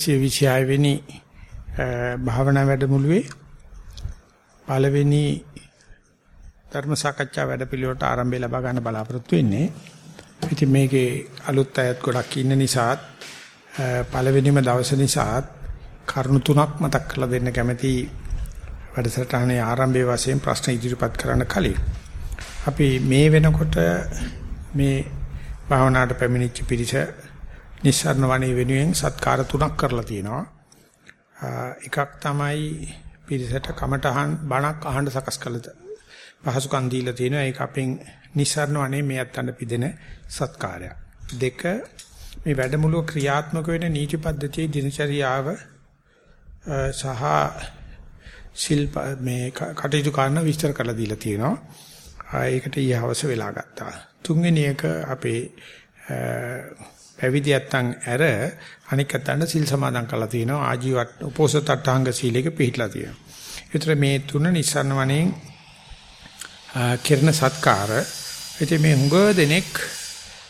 26 වෙනි භාවනා වැඩමුළුවේ පළවෙනි ධර්ම සාකච්ඡා වැඩපිළිවෙලට ආරම්භය ලබා ගන්න බලාපොරොත්තු වෙන්නේ. ඉතින් මේකේ අලුත් අයත් ගොඩක් ඉන්න නිසාත් පළවෙනිම දවස නිසාත් කරුණු තුනක් මතක් කරලා දෙන්න කැමැති වැඩසටහනේ ආරම්භයේ වශයෙන් ප්‍රශ්න ඉදිරිපත් කරන්න කලින් අපි මේ වෙනකොට මේ භාවනාවට පැමිණිච්ච පිරිස නිස්සාරණ වණේ වෙනුවෙන් සත්කාර තුනක් කරලා තියෙනවා. එකක් තමයි පිරිසට කමටහන් බණක් අහන්න සකස් කළද පහසුකම් දීලා තියෙනවා. ඒක අපෙන් නිස්සාරණ වණේ මේ අත්තන්න පිදෙන සත්කාරයක්. දෙක මේ වැඩමුළුව ක්‍රියාත්මක වෙන නීති පද්ධතියේ දිනචරියාව සහ ශිල්ප මේ කටයුතු කරන විස්තර කරලා දීලා තියෙනවා. ඒකට ඊහවස වෙලා ගත්තා. තුන්වෙනි එක අපේ පැවිදි නැත්තන් ඇර අනික් අතන්න සිල් සමාදන් කරලා තිනවා ආජීවත් උපෝසත අටාංග සීලයක පිළිట్లా තියෙනවා. ඒතර මේ තුන නිස්සන්න වනේ කිරණ සත්කාර. ඉතින් මේ හුඟ දෙනෙක්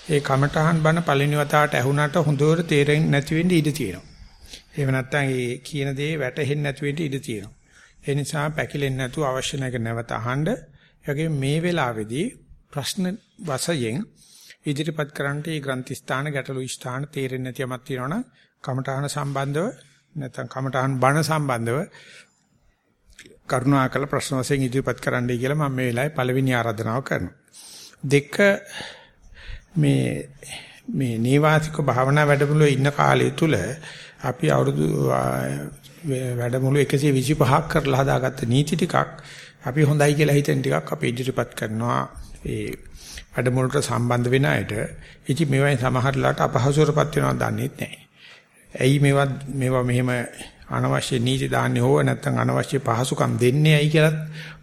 ඒ කමඨහන් බණ පළවෙනි වතාවට ඇහුණාට හොඳට තේරෙන්නේ නැති වෙන්න ඉඩ තියෙනවා. එහෙම නැත්නම් ඒ කියන දේ වැටහෙන්නේ නැති වෙන්න ඉඩ තියෙනවා. ඒ නිසා පැකිලෙන්නේ නැතුව අවශ්‍ය නැක නැවත අහන්න. ඒ මේ වෙලාවේදී ප්‍රශ්න වශයෙන් ඉදිරිපත් කරන්නට මේ ග්‍රන්ථි ස්ථාන ගැටළු ස්ථාන තේරෙන්නේ නැති යමක් තියෙනවනම් කමඨාන සම්බන්ධව නැත්නම් කමඨාන බණ සම්බන්ධව කරුණාකර ප්‍රශ්න වශයෙන් ඉදිරිපත් කරන්නයි කියලා මම මේ වෙලාවේ පළවෙනි ආරාධනාව කරනවා. දෙක මේ මේ නේවාසික භාවනා වැඩමුළුවේ ඉන්න කාලය තුල අපි අවුරුදු වැඩමුළු 125ක් කරලා හදාගත්ත නීති ටිකක් අපි හොඳයි කියලා හිතෙන ටිකක් අපි ඉදිරිපත් කරනවා ඒ වැඩමුළුට සම්බන්ධ වෙන අයට ඉති මේවායි සමහරලාට අපහසුරපත් වෙනවා දන්නේ නැහැ. ඇයි මේවා මේවා මෙහෙම අනවශ්‍ය නීති දාන්නේ හොව නැත්නම් අනවශ්‍ය පහසුකම් දෙන්නේ ඇයි කියලා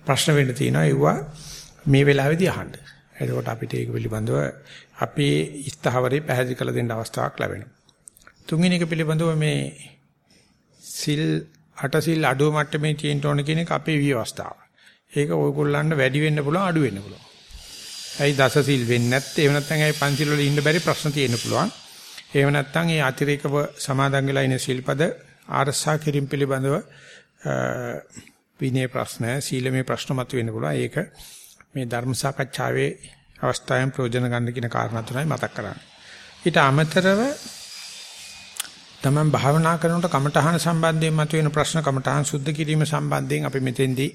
ප්‍රශ්න වෙන්න තියෙනවා. ඒවා මේ වෙලාවේදී අහන්න. එතකොට අපිට ඒක පිළිබඳව අපේ ස්ථාවරේ පැහැදිලි කරලා දෙන්න අවස්ථාවක් ලැබෙනවා. තුන්වෙනි එක පිළිබඳව මේ සිල් අට සිල් අඩුව මට්ටමේ තියෙන්න ඕන කියන එක අපේ විවස්ථාව. ඒක ඔයගොල්ලන්ට වැඩි වෙන්න පුළුවන් අඩු වෙන්න පුළුවන්. ඇයි දසසිල් වෙන්නේ නැත්තේ? එහෙම නැත්නම් ඇයි පන්සිල් වල ඉන්න බැරි ප්‍රශ්න තියෙන්න පුළුවන්. එහෙම නැත්නම් ඒ අතිරේකව සමාදන් වෙලා ඉන සිල්පද ආරසා කිරීම පිළිබඳව විනය ප්‍රශ්න, සීලමය ප්‍රශ්න මත වෙන්න පුළුවන්. ඒක මේ ධර්ම සාකච්ඡාවේ අවස්ථාවෙන් ප්‍රයෝජන ගන්න කියන කාරණා තුනයි මතක් කරන්නේ. ඊට අමතරව තමන් භාවනා කරනකොට කමඨහන සම්බන්ධයෙන් මතුවෙන ප්‍රශ්න කමඨහන් සුද්ධ කිරීම සම්බන්ධයෙන් අපි මෙතෙන්දී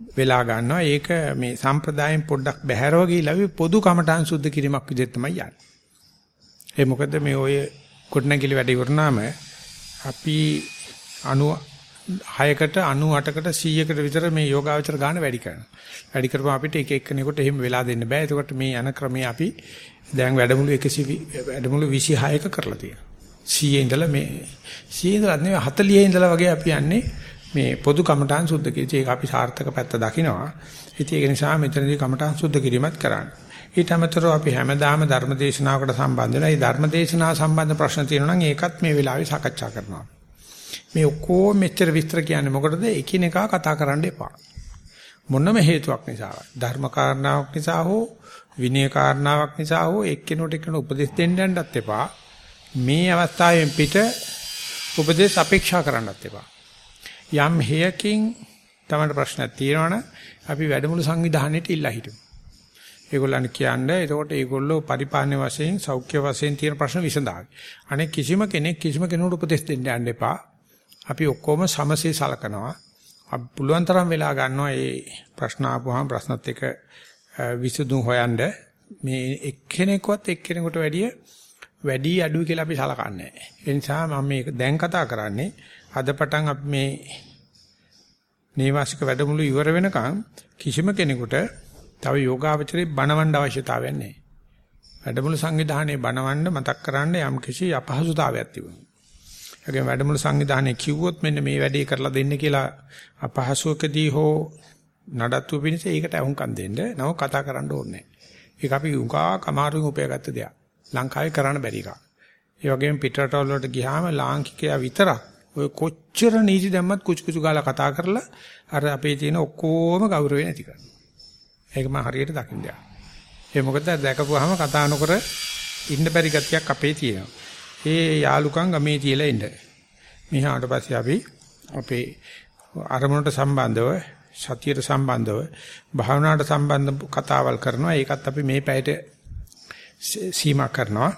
වෙලා ගන්නවා. ඒක මේ සම්ප්‍රදායෙන් පොඩ්ඩක් බැහැරව ගිහිලා පොදු කමඨාන් සුද්ධ කිරීමක් විදිහට තමයි යන්නේ. ඒ මොකද මේ ඔය කොටනගිලි වැඩ ඉවරනාම අපි 96කට 98කට 100කට විතර මේ යෝගාවචර ගන්න වැඩි කරනවා. වැඩි කරපුවම අපිට එක එක්කෙනෙකුට එහෙම වෙලා දෙන්න බෑ. ඒකට මේ යන ක්‍රමයේ අපි දැන් වැඩමුළු 100 වැඩමුළු 26ක කරලා තියෙනවා. 100 ඉඳලා මේ 100 ඉඳලා නෙවෙයි 40 ඉඳලා වගේ අපි යන්නේ මේ පොදු කමඨාන් සුද්ධ කිරීම. ඒක අපි සාර්ථක පැත්ත දකිනවා. ඉතින් ඒක නිසා මෙතනදී කමඨාන් සුද්ධ කිරීමත් කරන්න. ඊට අමතරව අපි හැමදාම ධර්මදේශනාවකට සම්බන්ධ වෙනවා. මේ ධර්මදේශනාව සම්බන්ධ ප්‍රශ්න තියෙනවා නම් ඒකත් මේ වෙලාවේ සාකච්ඡා කරනවා. මේ ඔක්කොම මෙච්චර විස්තර කියන්නේ මොකටද? එකිනෙකා කතා කරන්න එපා. මොනම හේතුවක් නිසා ධර්ම කාරණාවක් නිසා හෝ විනය කාරණාවක් නිසා හෝ එක්කෙනෙකුට එක්කෙනෙකුට උපදෙස් දෙන්න යන්නත් එපා. මේ අවස්ථාවෙන් පිට උපදේශ අපේක්ෂා කරන්නත් එපා. යම් හේයකින් තමයි ප්‍රශ්නයක් තියෙනවනම් අපි වැඩමුළු සංවිධානයේට ඉල්ලා හිටමු. ඒගොල්ලන් කියන්නේ එතකොට ඒගොල්ලෝ පරිපාලන වශයෙන් සෞඛ්‍ය වශයෙන් තියෙන ප්‍රශ්න විසඳාවි. අනේ කිසිම කෙනෙක් කිසිම කෙනෙකුට උපදෙස් දෙන්න යන්න එපා. අපි ඔක්කොම සමසේ සලකනවා. අපි පුළුවන් තරම් වෙලා ගන්නවා මේ ප්‍රශ්න ආපුවාම ප්‍රශ්නත් එක විසඳුම් හොයන්න මේ එක්කෙනෙක්වත් එක්කෙනෙකුට වැඩිය වැඩි අඩු කියලා අපි සලකන්නේ නැහැ. ඒ නිසා මම මේක දැන් කතා කරන්නේ අද පටන් අපි මේ නේවාසික වැඩමුළු ඉවර වෙනකන් කිසිම කෙනෙකුට තව යෝගාවචරේ බණවන්න අවශ්‍යතාවයක් නැහැ. වැඩමුළු සංවිධානයේ බණවන්න මතක් කරන්න යම් කිසි අපහසුතාවයක් තිබුණා. ඒගොල්ලෝ වැඩමුළු සංවිධානයේ කිව්වොත් මෙන්න මේ වැඩේ කරලා දෙන්න කියලා අපහසුකදී හෝ නඩත්තු පිණිස ඒකට අහුම්කම් දෙන්න නව කතා කරන්න ඕනේ ඒක අපි උගා කමාරුන් උපයාගත්ත දෙයක්. ලංකාවේ කරන්න බැරි එකක්. ඒ වගේම පිටරටවල වලට ගියාම ලාංකිකයා විතරක් ඔය කොච්චර නීති දැම්මත් කුචු කුචු ගාලා කතා කරලා අර අපේ තියෙන ඔක්කොම ගෞරවය නැති කරනවා. ඒක මම හරියට දකින්න යනවා. ඒ මොකද දැකපුවාම කතා නොකර ඉන්න බැරි ගතියක් අපේ තියෙනවා. ඒ යාලුකම් ගමේ තියලා ඉන්න. මෙහාට පස්සේ අපි අපේ අරමුණට සම්බන්ධව සතියට සම්බන්ධව භාවනාවට සම්බන්ධ කතාවල් කරනවා. ඒකත් අපි මේ පැයට සීමා කරනවා.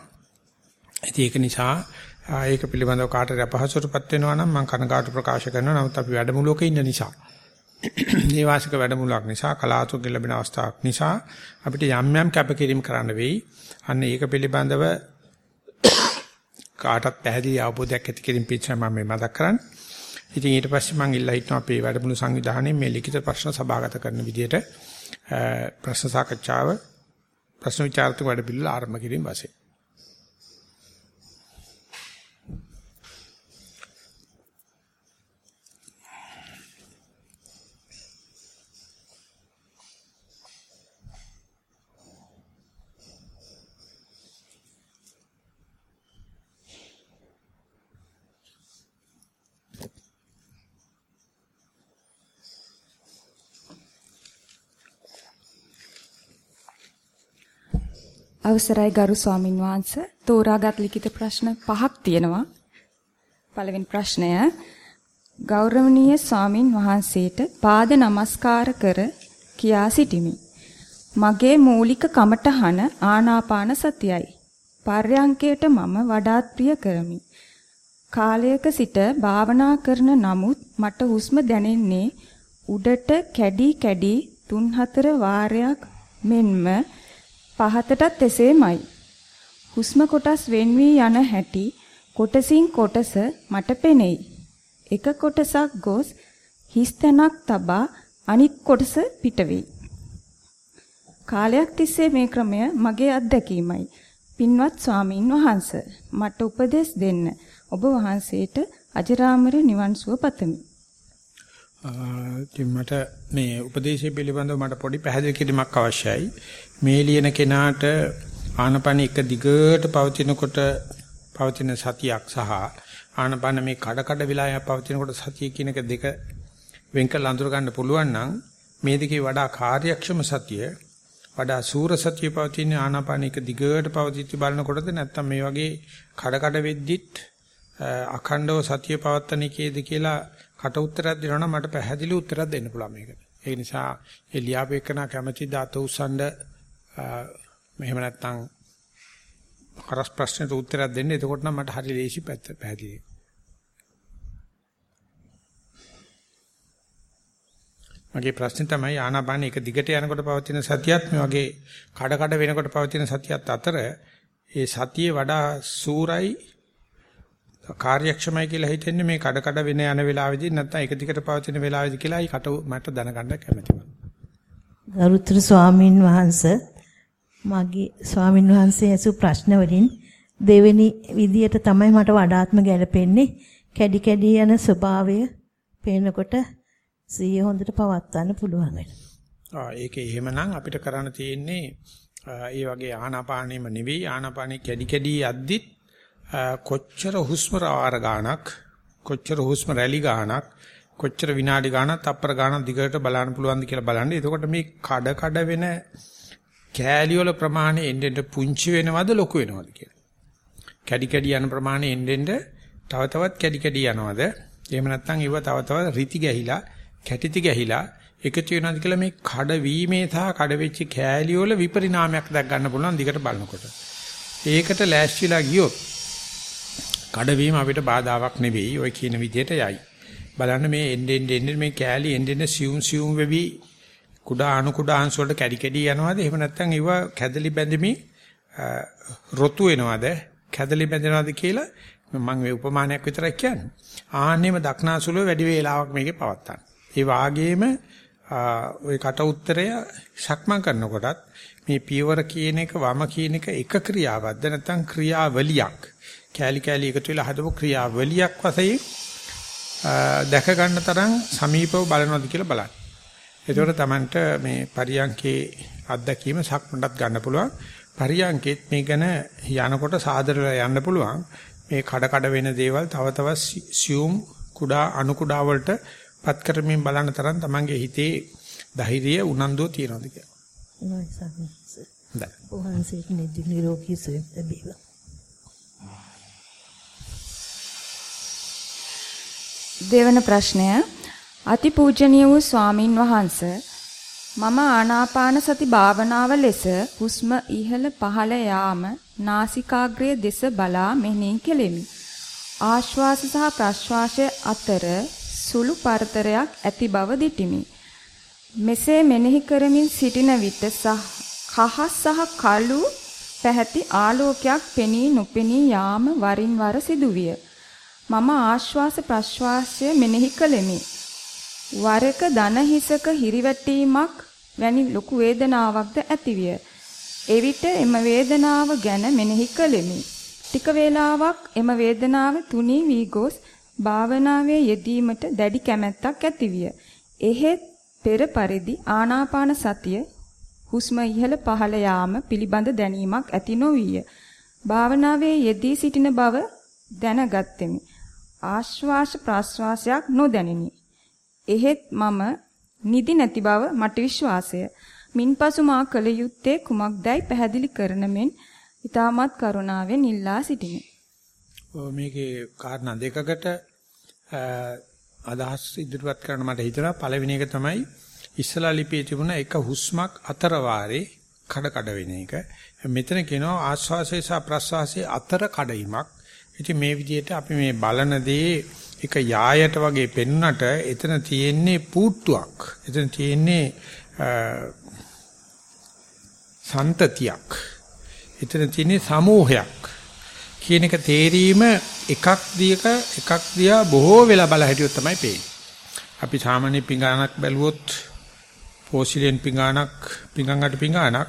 ඒක නිසා ඒක පිළිබඳව කාටද අපහසුතාවපත් වෙනවා නම් මම කනගාටු ප්‍රකාශ කරනවා. නමුත් අපි වැඩමුළුවක ඉන්න නිසා නේවාසික වැඩමුළුවක් නිසා කලාතුරකින් ලැබෙන අවස්ථාවක් නිසා අපිට යම් යම් කැපකිරීම කරන්න වෙයි. අන්න ඒක පිළිබඳව කාටත් පැහැදිලි අවබෝධයක් ඇති කිරීම පිටසම මම මේ මතක් කරන්නේ. ඉතින් ඊට පස්සේ මම ඉල්ලා හිටනවා අපේ වැඩමුළු සංවිධානයේ මේ ලිඛිත ප්‍රශ්න සභාගත කරන විදිහට ප්‍රශ්න සාකච්ඡාව ප්‍රශ්න විචාරතුංග වැඩ පිළිවෙල ආරම්භ කිරීම වශයෙන්. අවසරයි ගරු ස්වාමින් වහන්සේ තෝරාගත් ලිඛිත ප්‍රශ්න පහක් තියෙනවා. පළවෙනි ප්‍රශ්නය ගෞරවනීය ස්වාමින් වහන්සේට පාද නමස්කාර කර කියා සිටිමි. මගේ මූලික කමඨහන ආනාපාන සතියයි. පර්යංකයට මම වඩාත් ප්‍රිය කරමි. කාලයක සිට භාවනා කරන නමුත් මට හුස්ම දැනෙන්නේ උඩට කැඩි කැඩි 3-4 වාරයක් මෙන්ම පහතටත් එසේමයි. හුස්ම කොටස් වෙන් වී යන හැටි කොටසින් කොටස මට පෙනෙයි. එක කොටසක් ගොස් හිස් තැනක් තබා අනිත් කොටස පිට වෙයි. කාලයක් තිස්සේ මේ ක්‍රමය මගේ අත්දැකීමයි. පින්වත් ස්වාමින් වහන්සේ මට උපදෙස් දෙන්න. ඔබ වහන්සේට අජරාමර නිවන් සුව පතමි. ඉතින් මට මේ උපදේශය පිළිබඳව මට පොඩි පැහැදිලි කිරීමක් අවශ්‍යයි. මේ ලියන කෙනාට ආනපන එක දිගට පවතිනකොට පවතින සතියක් සහ ආනපන මේ කඩ කඩ විලාය පවතිනකොට සතිය කියන එක දෙක වෙන් කරලා අඳුර ගන්න පුළුවන් නම් මේ දෙකේ වඩා කාර්යක්ෂම සතිය වඩා සූර සතිය පවතින ආනාපාන එක දිගට පවතිච්ච බලනකොටද නැත්නම් මේ වගේ කඩ කඩ වෙද්දිත් අඛණ්ඩව සතිය පවත්තන එකේද කියලා කට උත්තරයක් දෙනවා නම් මට පැහැදිලි උත්තරයක් දෙන්න පුළුවන් මේකට. ඒ නිසා ඒ ලියාපේකන කැමැති දාත උස්සන්න මෙහෙම නැත්නම් කරස් ප්‍රශ්නෙට උත්තරයක් දෙන්න. එතකොට නම් මට හරි ලේසි පැත්ත පැහැදිලි. මගේ ප්‍රශ්නේ තමයි ආනාපාන එක දිගට යනකොට පවතින සතියත් මේ වගේ කඩ කඩ වෙනකොට පවතින සතියත් අතර ඒ සතියේ වඩා සූරයි කාර්යක්ෂමයි කියලා හිතෙන්නේ මේ කඩ කඩ වෙන යන වෙලාවෙදී නැත්නම් එක දිගට පවතින වෙලාවෙදී කියලායි කට මට දැනගන්න කැමතියි. ගරුතර ස්වාමින් වහන්සේ මගේ ස්වාමින් වහන්සේ ඇසු ප්‍රශ්න වලින් දෙවෙනි විදියට තමයි මට වඩාත්ම ගැලපෙන්නේ කැඩි කැඩි යන ස්වභාවය පේනකොට සිහිය හොඳට පවත්වන්න පුළුවන් වෙනවා. ආ ඒක එහෙමනම් අපිට කරන්න තියෙන්නේ ඒ වගේ ආනාපානෙම නෙවෙයි ආනාපානෙ කැඩි කැඩි යද්දිත් කොච්චර හුස්ම රාර ගානක් කොච්චර හුස්ම රැලි ගානක් කොච්චර විනාඩි ගානක් තප්පර ගානක් දිගට බලන්න පුළුවන්ද කියලා බලන්න. එතකොට මේ කඩ කඩ වෙන කෑලි වල ප්‍රමාණය එන්නෙන් පුංචි වෙනවද ලොකු වෙනවද කියලා. කැඩි කැඩි යන ප්‍රමාණය එන්නෙන් තව තවත් කැඩි කැඩි යනවද? එහෙම නැත්නම් ඒව තව තවත් රිති ගැහිලා, කැටිති ගැහිලා එකතු වෙනවද කියලා මේ කඩ වීමේ සහ කඩ වෙච්ච කෑලි වල විපරිණාමයක් දැක් ගන්න පුළුවන් දිගට බලනකොට. ඒකට ලෑස්තිලා ගියොත් කඩවීම අපිට බාධාවක් නෙවෙයි ඔය කියන විදිහට යයි. බලන්න මේ එන්නේ එන්නේ මේ කෑලි එන්නේ සියුම් සියුම් වෙවි කුඩා අණු කුඩා අංශ වලට කැඩි කැඩි යනවාද එහෙම නැත්නම් ඒව කැදලි බැඳෙමි රොතු වෙනවාද කැදලි බැඳෙනවාද කියලා මම මේ උපමානයක් විතරක් කියන්නේ. ආන්නෙම දක්නාසුල වැඩි වේලාවක් මේකේ පවත්තන්න. ඒ වාගේම ওই කට උත්තරය සක්මන් කරනකොටත් මේ පියවර කියන එක වම කියන එක එක ක්‍රියාවක්ද නැත්නම් ක්‍රියාවලියක්. කෑලි කෑලි එකතු වෙලා හදපු ක්‍රියාවලියක් වශයෙන් දැක ගන්න තරම් සමීපව බලනවාද කියලා බලන්න. එතකොට Tamanට මේ පරියංකේ අත්දැකීම සක්මටත් ගන්න පුළුවන්. පරියංකෙත් මේ ගැන යනකොට සාදරලා යන්න පුළුවන්. මේ කඩ කඩ වෙන දේවල් තව තවත් සියුම් කුඩා අණු කුඩා වලට පත් කරමින් බලන තරම් Tamanගේ හිතේ ධෛර්යය උනන්දුව තියනවාද කියලා. නෑ සාරා. දැන්. ඔහන්සේට නිරෝගී සුවය ලැබේවා. දෙවන ප්‍රශ්නය අතිපූජනීය වූ ස්වාමින් වහන්සේ මම ආනාපාන සති භාවනාව ලෙස හුස්ම ඉහළ පහළ යාම නාසිකාග්‍රය දෙස බලා මෙනෙහි කෙලෙමි. ආශ්වාස සහ ප්‍රශ්වාසය අතර සුළු පරතරයක් ඇති බව දිටිමි. මෙසේ මෙනෙහි කරමින් සිටින විට කහ සහ කළු පැහැති ආලෝකයක් පෙනී නොපෙනී යාම වරින් වර සිදුවිය. මම ආශ්වාස ප්‍රශ්වාසය මෙනෙහි කළෙමි. වරක දන හිසක හිරිවැටීමක් වැනි ලොකු වේදනාවක්ද ඇතිවිය. එවිට එම වේදනාව ගැන මෙනෙහි කළෙමි. ටික වේලාවක් එම වේදනාව තුනී වී ගොස් භාවනාවේ යෙදීමට දැඩි කැමැත්තක් ඇතිවිය. එහෙත් පෙර පරිදි ආනාපාන සතිය හුස්ම ඉහළ පහළ යාම පිළිබඳ දැනීමක් ඇති නොවිය. භාවනාවේ යෙදී සිටින බව දැනගත්ෙමි. ආශ්වාස ප්‍රාශ්වාසයක් නොදැනිනි. එහෙත් මම නිදි නැති බව මට විශ්වාසය. මින්පසු මා කල යුත්තේ කුමක්දයි පැහැදිලි කරන මෙන් ඊටමත් කරුණාවෙන් ඉල්ලා සිටිමි. මේකේ කාරණා දෙකකට අදහස් ඉදිරිපත් කරන්න මට හිතෙනවා පළවෙනි එක තමයි ඉස්සලා ලිපියේ තිබුණ එක හුස්මක් අතර වාරේ කඩ කඩ වෙන එක. මෙතන කියනවා ආශ්වාසය සහ ප්‍රශ්වාසයේ අතර කඩීමක්. ඉතින් මේ විදිහට අපි මේ බලන දේ එක යායට වගේ පෙන්වන්නට එතන තියෙන්නේ පූට්ටුවක්. එතන තියෙන්නේ සන්තතියක්. එතන තියෙන්නේ සමූහයක්. කියන එක තේරීම එකක් දියක එකක් දියා බොහෝ වෙලා බල හිටියොත් තමයි පේන්නේ. අපි සාමාන්‍ය පිඟානක් බැලුවොත් පෝසිලියන් පිඟානක් පිඟංගට පිඟානක්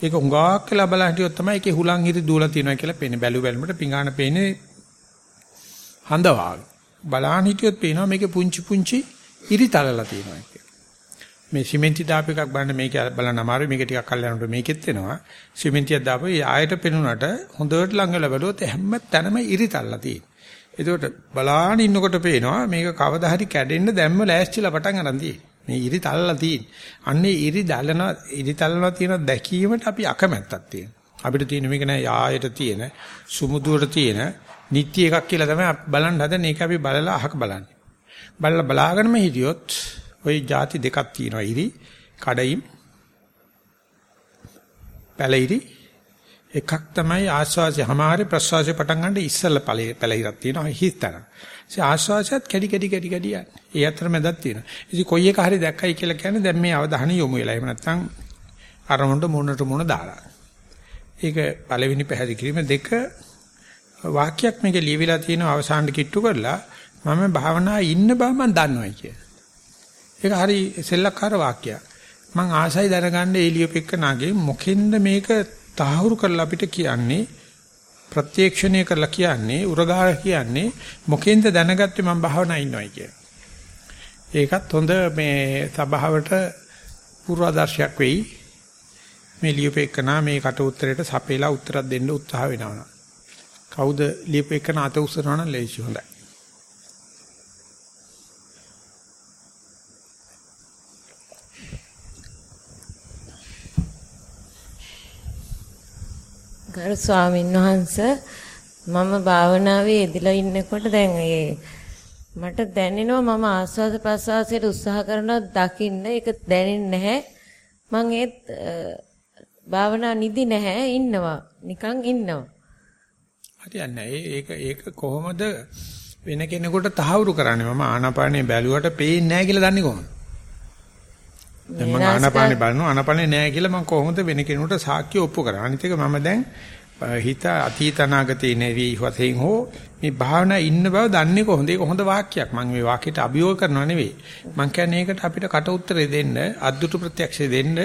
ඒක හුඟක් කියලා බල හිටියොත් තමයි ඒකේ හුලං හිරි දූලා තියෙනවා කියලා පේන්නේ. බැලු බැලමුට පිඟාන පේන්නේ හඳ වාගේ. බලහන් හිටියොත් පේනවා මේකේ පුංචි පුංචි ඉරි තලලා තියෙනවා කියලා. මේ සිමෙන්ති දාප එකක් බලන්න මේක බලන්න අමාරුයි. මේක ටිකක් කල් යනකොට මේකෙත් එනවා. සිමෙන්තියක් දාපුවා. ඒ ආයෙට පෙනුනට හොඳට ළඟ වෙලා බැලුවොත් හැම තැනම ඉරි තල්ලා තියෙනවා. එතකොට බලාන ඉන්නකොට පේනවා මේක කවදා හරි කැඩෙන්න දැම්ම ලෑස්තිලා පටන් අරන් තියෙන්නේ. මේ ඉරි තල්ලා තියෙන්නේ. අන්නේ ඉරි දලන ඉරි තල්ලා තියෙන දැකීමට අපි අකමැත්තක් තියෙනවා. අපිට තියෙන මේක නෑ යායට තියෙන සුමුදුවට තියෙන නිත්‍ය එකක් කියලා තමයි බලන්න හදන්නේ. ඒක අපි බලලා අහක බලන්නේ. බලලා බලාගෙනම හිටියොත් ওই ಜಾති දෙකක් තියෙනවා. ඉරි කඩයිම් පැලිරි එකක් තමයි ආස්වාසිය. හැමාරේ ප්‍රස්වාසය පටන් ගන්න ඉස්සෙල්ල පැලිරක් තියෙනවා. හිස්තන. ඒ ආස්වාසියත් කැඩි කැඩි කැඩි කැඩි යන. ඒ අතර මැදක් තියෙනවා. ඉතින් කොයි එක හරි දැක්කයි කියලා කියන්නේ දැන් මේ අවධානය යොමු වෙලා. එහෙම නැත්නම් අරමුණට මොනට මොන දාලා. ඒක පළවෙනි පැහැදිලි කිරීම දෙක වාක්‍යයක් මේක ලියවිලා තියෙනවා අවසානට කිට්ටු කරලා මම භාවනා ඉන්න බව මම දන්නවයි කියලා. ඒක හරි සෙල්ලක්කාර වාක්‍යයක්. මං ආසයි දැනගන්න එළියපෙක්ක නාගේ මොකෙන්ද මේක තහවුරු කරලා අපිට කියන්නේ ප්‍රත්‍යක්ෂණය කරලා කියන්නේ උරගාල කියන්නේ මොකෙන්ද දැනගත්තේ මම භාවනා ඉන්නවයි කියලා. ඒකත් හොඳ මේ සබාවට පූර්වාදර්ශයක් වෙයි. මේ ලියුපෙකනා මේ කට උත්තරයට සපේලා උත්තරයක් දෙන්න උත්සාහ වෙනවා. කවුද ලියුපෙකනා අත උස්සනවා නම් ලේසි හොඳයි. ගරු ස්වාමීන් වහන්ස මම භාවනාවේ යෙදලා ඉන්නකොට දැන් ඒ මට දැනෙනවා මම ආස්වාද ප්‍රසවාසයට උත්සාහ කරනවා දකින්න. ඒක දැනෙන්නේ නැහැ. මම ඒත් භාවනා නිදි නැහැ. ඉන්නවා. නිකන් ඉන්නවා. හරියන්නේ ඒක ඒක කොහොමද වෙන කෙනෙකුට තහවුරු කරන්නේ? මම ආනාපානේ බැලුවට පේන්නේ නැහැ කියලා දන්නේ කොහොමද? දැන් මම ආනාපානේ බලනවා. ආනාපානේ නැහැ කියලා මම කොහොමද වෙන කෙනෙකුට සාක්ෂි ඔප්පු කරන්නේ? අනිත් එක මම දැන් හිත අතීත අනාගතේ නෙවි වශයෙන් හෝ මේ භාවනා ඉන්න බව දන්නේ කොහොමද? ඒක හොඳ වාක්‍යයක්. මම මේ වාක්‍යයට අභියෝග කරනවා නෙවෙයි. මම කියන්නේ ඒකට අපිට කට උත්තරේ දෙන්න අද්දුටු ප්‍රත්‍යක්ෂය දෙන්න.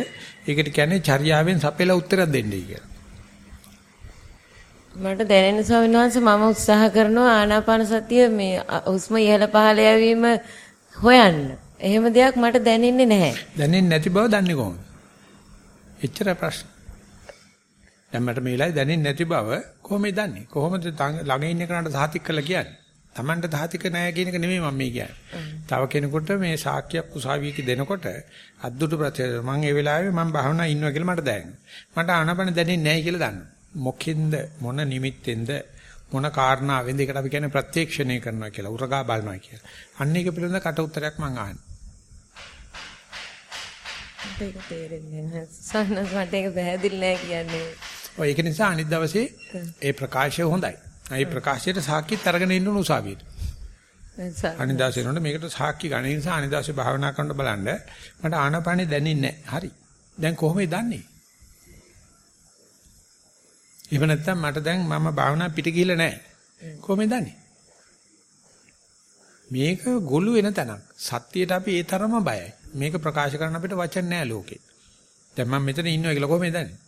ඒකට කියන්නේ චර්යාවෙන් සපෙලා උත්තරයක් දෙන්නයි කියලා මට දැනෙන ස්වාමීන් වහන්සේ මම උත්සාහ කරනවා ආනාපාන සතිය මේ හුස්ම ඉහළ පහළ යවීම හොයන්න එහෙම දෙයක් මට දැනෙන්නේ නැහැ. දැනෙන්නේ නැති බව දන්නේ කොහොමද? එච්චර ප්‍රශ්න. දැන් මට මේ වෙලාවේ දැනෙන්නේ නැති බව කොහොමද දන්නේ? කොහොමද ළඟ ඉන්න කෙනාට සාතික් කළා කියන්නේ? Tamanට සාතික නැහැ කියන එක නෙමෙයි මම මේ කියන්නේ. තව කෙනෙකුට මේ සාක්කියක් උසාවියක දෙනකොට අද්දුට ප්‍රතිශත මම ඒ වෙලාවේ මම භාවනා ඉන්නවා කියලා මට දැනෙනවා. මට ආනපන දැනෙන්නේ නැහැ කියලා දන්නවා. මොකෙන්ද මොන නිමිත්තෙන්ද මොන කාරණාවෙන්ද ඒකට අපි කියන්නේ ප්‍රත්‍යක්ෂණය කරනවා කියලා උරගා බලනවා කියලා. අන්න ඒක පිළිබඳ කට උත්තරයක් මම අහන්නේ. ඒක තේරෙන්නේ නැහැ. සන්නස් මට ඒක පැහැදිලි නෑ කියන්නේ. ඔය ඒක නිසා අනිත් දවසේ ඒ ප්‍රකාශය හොඳයි. ඒ ප්‍රකාශයට සාක්කිත් අරගෙන ඉන්න උසාවියට. අනිත් දවසේ නෝන මේකට සාක්කි ගන්න නිසා අනිත් දවසේ භාවනා කරන්න බලන්න මට ආනාපානෙ දැනෙන්නේ නැහැ. හරි. දැන් කොහොමද දන්නේ? එහෙම නැත්නම් මට දැන් මම භාවනා පිට ගිහිල්ලා නැහැ. කොහොමද දන්නේ? මේක ගොළු වෙන තැනක්. සත්‍යයට අපි ඒ තරම බයයි. මේක ප්‍රකාශ කරන්න අපිට වචන නැහැ ලෝකේ. දැන් මම මෙතන ඉන්නවා කියලා කොහොමද දන්නේ?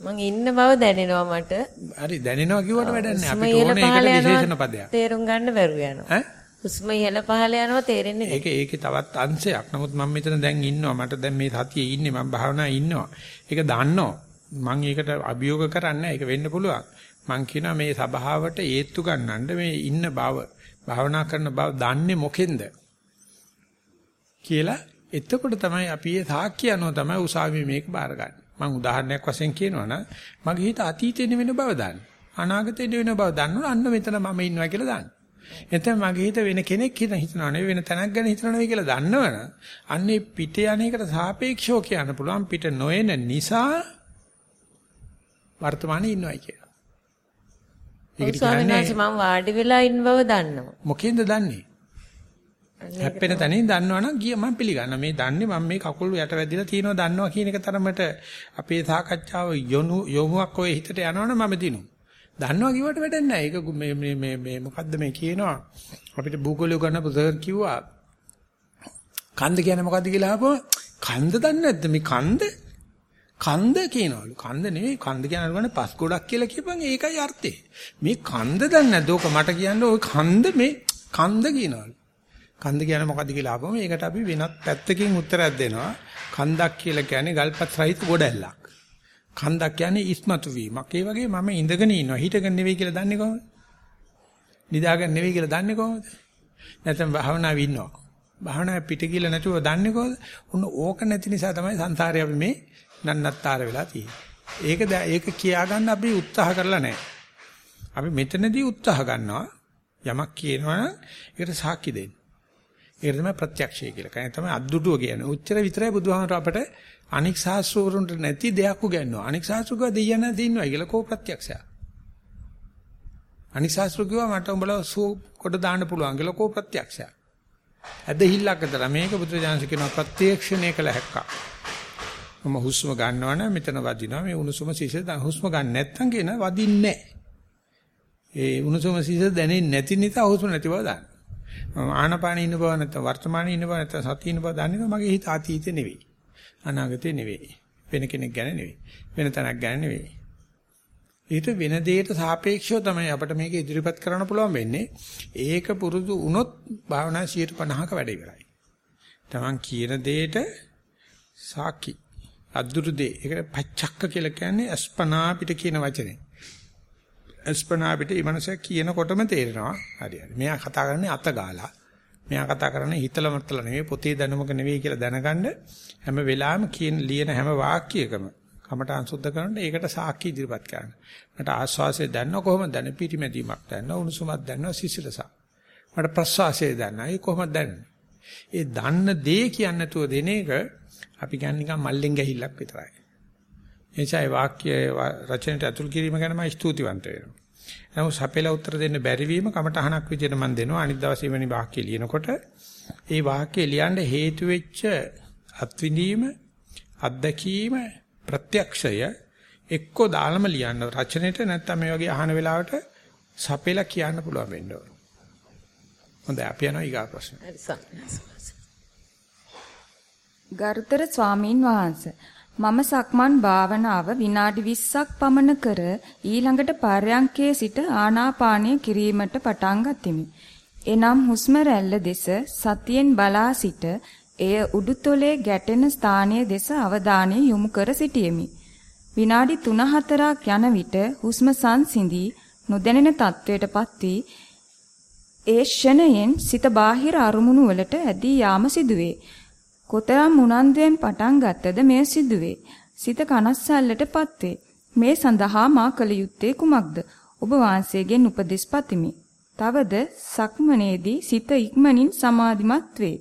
මං ඉන්න බව දැනෙනවා මට. හරි දැනෙනවා කිව්වට වැඩක් නැහැ. අපිට ඕනේ ඒකට විශේෂණ පදයක්. තේරුම් ගන්න බැරුව යනවා. ඈ? හුස්ම ඉහළ පහළ යනවා තේරෙන්නේ නැහැ. ඒක ඒකේ තවත් අංශයක්. නමුත් මම මෙතන දැන් ඉන්නවා. මට දැන් මේ සතියේ ඉන්නේ මම භාවනා ඉන්නවා. ඒක දන්නවා. මම ඒකට අභියෝග කරන්නේ ඒක වෙන්න පුළුවන්. මම කියනවා මේ සබාවට ඒත්තු ගන්නන්න මේ ඉන්න බව භාවනා කරන බව දන්නේ මොකෙන්ද කියලා එතකොට තමයි අපි ඒ සාක්ෂි අනුව තමයි උසාවියේ මේක බාරගන්නේ. මම උදාහරණයක් වශයෙන් කියනවා නම් මගේ හිත අතීතේ නෙවෙන බව දන්න. අනාගතේ නෙවෙන බව දන්නවා අන්න මෙතන මම ඉන්නවා කියලා දන්න. එතන මගේ හිත වෙන කෙනෙක් හිත හිතනවා නෙවෙයි වෙන තැනක් ගැන හිතනවා නෙවෙයි කියලා දන්නවනම් අන්නේ පිට යන්නේකට සාපේක්ෂව කියන්න පුළුවන් පිට නොයන නිසා වර්තමානයේ ඉන්නවයි කියලා. ඒකට කියන්නේ මම වාඩි වෙලා ඉන්න බව දන්නවා. මොකෙන්ද දන්නේ? හැප්පෙන තැනින් දන්නවනම් ගිය මම පිළිගන්නවා. මේ දන්නේ මම මේ කකුල් යට වැදිලා තියෙනවා දන්නවා කියන එක තරමට අපේ සාකච්ඡාව යොමු යොමුක් ඔය හිතට යනවනම් මම දිනු. දන්නවා කිව්වට වැඩක් නැහැ. ඒක මේ මේ මේ මේ මොකද්ද මේ කියනවා අපිට භූගෝලය ගන්න පුතේ කිව්වා කන්ද කියන්නේ මොකද්ද කියලා අහපුවා කන්ද දන්නේ නැද්ද මේ කන්ද කන්ද කියනවලු. කන්ද නෙවෙයි කන්ද කියන අරගෙන පස් ගොඩක් කියලා කියපන් ඒකයි අර්ථය. මේ කන්ද දන්නේ නැද්ද? ඕක මට කියන්නේ ওই කන්ද මේ කන්ද කියනවලු. කන්ද කියන්නේ මොකද්ද කියලා අහපම ඒකට අපි වෙනත් පැත්තකින් උත්තරයක් දෙනවා. කන්දක් කියලා කියන්නේ ගල්පත් සහිත ගොඩැල්ලක්. කන්දක් කියන්නේ ඉස්මතු වීමක්. ඒ වගේ මම ඉඳගෙන ඉන්නවා. හිටගෙන නෙවෙයි කියලා දන්නේ කොහොමද? නිදාගෙන නෙවෙයි කියලා දන්නේ කොහොමද? නැත්නම් භාවනාවේ ඉන්නවා. භාවනාවේ පිට කියලා නැතුව දන්නේ කොහොමද? උන්න ඕක නැති නිසා තමයි සංසාරේ අපි මේ නන්නත්තර වෙලා තියෙන්නේ. ඒක ඒක කියාගන්න අපි උත්සාහ කරලා නැහැ. අපි මෙතනදී උත්සාහ ගන්නවා යමක් කියනවනම් ඒකට සාක්ෂි දෙන්න. ඒකට තමයි ප්‍රත්‍යක්ෂය කියලා. කියන්නේ තමයි අද්දුටුව කියන්නේ. උච්චර විතරයි බුදුහාමර අපට අනික් සාස්ත්‍රවරුන්ට නැති දෙයක් උගන්වනවා. අනික් සාස්ත්‍රකව දෙයයන් දින්නවා කියලා කෝ ප්‍රත්‍යක්ෂය. අනික් සාස්ත්‍රකව මට උඹලා සූ කොට දාන්න පුළුවන් කියලා කෝ ප්‍රත්‍යක්ෂය. ඇදහිල්ලක් අතර මේක බුදුරජාණන් කියනවා ප්‍රත්‍යක්ෂණය කළ හැක්කා. මම හුස්ම ගන්නවා නම් මෙතන වදිනවා මේ උණුසුම සිසිල් හුස්ම ගන්න නැත්නම් කියන වදින්නේ ඒ උණුසුම සිසිල් දැනෙන්නේ නැති නිසා හුස්ම නැති බව දාන්න. මම ආනපාන ඉන්න බව නැත්නම් වර්තමානයේ ඉන්න බව නැත්නම් සතිය ඉන්න බව දන්නේ මගේ හිත අතීතේ නෙවෙයි. අනාගතේ නෙවෙයි. වෙන කෙනෙක් ගැන නෙවෙයි. වෙන තැනක් ගැන නෙවෙයි. ඊට වෙන දෙයකට සාපේක්ෂව තමයි අපිට මේක ඉදිරිපත් කරන්න පුළුවන් වෙන්නේ. ඒක පුරුදු වුණොත් භාවනා 150ක වැඩ ඉවරයි. Taman කියන දෙයට සාකි අද්දුරු දේ. ඒකට පච්චක්ක කියලා කියන්නේ අස්පනා පිට කියන වචනේ. අස්පනා පිට මේ මනස කියනකොටම තේරෙනවා. හරි හරි. මෙයා කතා කරන්නේ අත ගාලා. මෙයා කතා කරන්නේ හිතල මතල නෙවෙයි පොතේ දැනුමක නෙවෙයි කියලා දැනගන්න හැම වෙලාවෙම කියන ලියන හැම වාක්‍යයකම කමටහන් සුද්ධ කරනකොට ඒකට සාක්ෂි ඉදිරිපත් කරන්න. මට ආස්වාසය දැනන කොහොමද දැන පිටිමැදීමක් දැනන උණුසුමක් දැනන සිසිලස. මට ප්‍රස්වාසය දැනන. ඒ කොහොමද දැනන්නේ? ඒ දන්න දේ කියන්නේ නැතුව දෙන එක අපි කියන්නේ නිකන් මල්ලෙන් ගැහිල්ලක් විතරයි. එනිසා වාක්‍ය රචනයට අතුල් කිරීම ගැන මම ස්තුතිවන්ත වෙනවා. නමුත් සපෙලා උත්තර දෙන්න බැරි වීම කමටහනක් විදිහට මම දෙනවා. අනිත් දවසේ වෙනි වාක්‍ය ලියනකොට ඒ වාක්‍ය ලියන්න හේතු වෙච්ච අත්විඳීම, අත්දැකීම, ප්‍රත්‍යක්ෂය එක්කෝ දාලම ලියන්න රචනෙට නැත්නම් මේ වගේ අහන වෙලාවට සපෙලා කියන්න පුළුවන් වෙන්න ඕන. හොඳයි අපි යනවා ඊගා ප්‍රශ්න. හරි සන්නස්. ගරුතර ස්වාමීන් වහන්ස මම සක්මන් භාවනාව විනාඩි 20ක් පමණ කර ඊළඟට පර්යංකයේ සිට ආනාපානය කිරීමට පටන් ගතිමි. එනම් හුස්ම රැල්ල දෙස සතියෙන් බලා සිට එය උඩුතොලේ ගැටෙන ස්ථානයේ දෙස අවධානය යොමු කර සිටියෙමි. විනාඩි 3-4ක් යන විට හුස්ම සංසිඳී නොදැනෙන තත්වයටපත් වී ඒ ෂණයෙන් සිත බාහිර අරමුණු වලට ඇදී යාම සිදුවේ. කොතරම් උනන්දුවෙන් පටන් ගත්තද මෙය සිදුවේ. සිත කනස්සල්ලටපත් වේ. මේ සඳහා මා කල යුත්තේ කුමක්ද? ඔබ වහන්සේගෙන් උපදෙස් පතිමි. තවද සක්මනේදී සිත ඉක්මනින් සමාධිමත් වේ.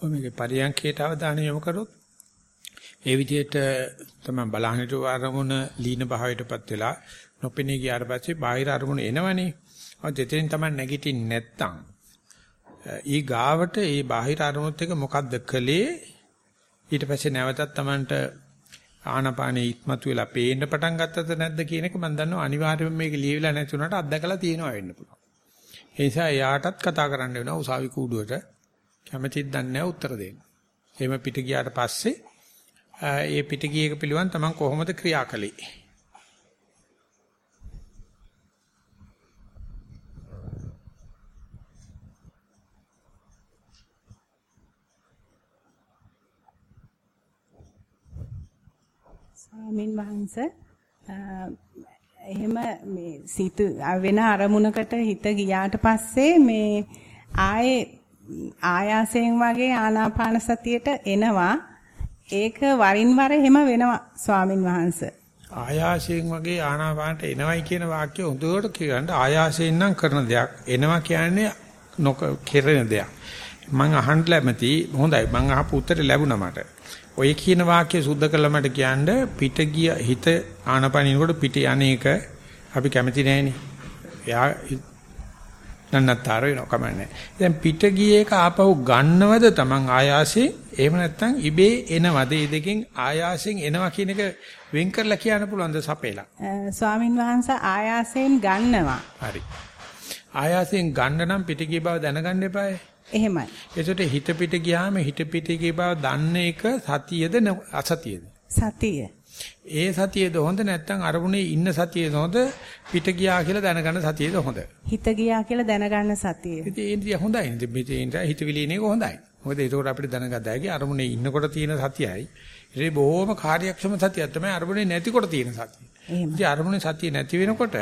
ඔය මේකේ පරියන්කේට අවධානය යොමු කරොත් ඒ විදිහට තමයි බලහිනට අරමුණ ලීන භාවයටපත් වෙලා නොපෙනී ගියාට පස්සේ බාහිර අරමුණ එනවනේ. ඔය දෙතෙන් තමයි නැගිටින්නේ නැත්තම් ඊ ගාවට ඒ බාහිර අරමුණත් එක මොකද්ද කළේ ඊට පස්සේ නැවතත් Tamanට ආනපානේ ඉක්මතු වෙලා පේන්න පටන් ගත්තද නැද්ද කියන එක මම දන්නවා අනිවාර්යයෙන්ම මේක ලියවිලා නැති වුණාට අත්දකලා තියෙනවා වෙන්න පුළුවන්. ඒ නිසා එයාටත් කතා කරන්න වෙනවා උසාවි කූඩුවට කැමැතිද දන්නේ නැහැ උත්තර දෙන්න. එහෙම පිට ගියාට පස්සේ ඒ පිට ගිය එක පිළිවන් තමන් කොහොමද ක්‍රියා කළේ? ස්වාමින් වහන්සේ එහෙම මේ සිත වෙන අරමුණකට හිත ගියාට පස්සේ මේ ආයේ ආයාසයෙන් වගේ ආනාපාන සතියට එනවා. ඒක වරින් වර එහෙම වෙනවා ස්වාමින් වහන්සේ. ආයාසයෙන් වගේ ආනාපානට එනවයි කියන වාක්‍ය හොඳට කියන්න ආයාසයෙන් නම් කරන දෙයක්. එනවා කියන්නේ නොක කෙරෙන දෙයක්. මම අහන්න ලැබති හොඳයි. මම අහපු උත්තරේ ලැබුණා මට. ඔය කියන වාක්‍ය සුද්ධ කළා මට කියන්න පිට ගිය හිත ආනපනිනකොට පිට යන්නේක අපි කැමති නෑනේ. එයා නන්නතර වෙනවා කමන්නේ. දැන් පිට ගිය එක ආපහු ගන්නවද Taman ආයාසයෙන්? එහෙම නැත්නම් ඉබේ එනවද? මේ දෙකෙන් ආයාසයෙන් එනවා කියන එක වෙන් කරලා කියන්න පුළුවන්ද සපේලා? ස්වාමින් වහන්සේ ආයාසයෙන් ගන්නවා. හරි. ආයාසයෙන් ගන්න නම් පිට ගිය බව දැනගන්න එපායි. එහෙමයි. ඒසොට හිත පිට ගියාම හිත පිට බව දන්න එක සතියද අසතියද? සතිය. ඒ සතියේද හොඳ නැත්නම් අරමුණේ ඉන්න සතියේද හොඳ පිට ගියා කියලා දැනගන්න සතියේද හොඳ? හිත ගියා කියලා දැනගන්න සතිය. ඉතින් ඒ හොඳයි. ඉතින් හිතවිලි ඉන්නේ හොඳයි. මොකද ඒකෝට අපිට දැනගත හැකි අරමුණේ ඉන්නකොට තියෙන සතියයි ඒ බොහොම කාර්යක්ෂම සතියක් තමයි අරමුණේ නැතිකොට තියෙන සතිය. ඉතින් අරමුණේ සතිය නැති වෙනකොට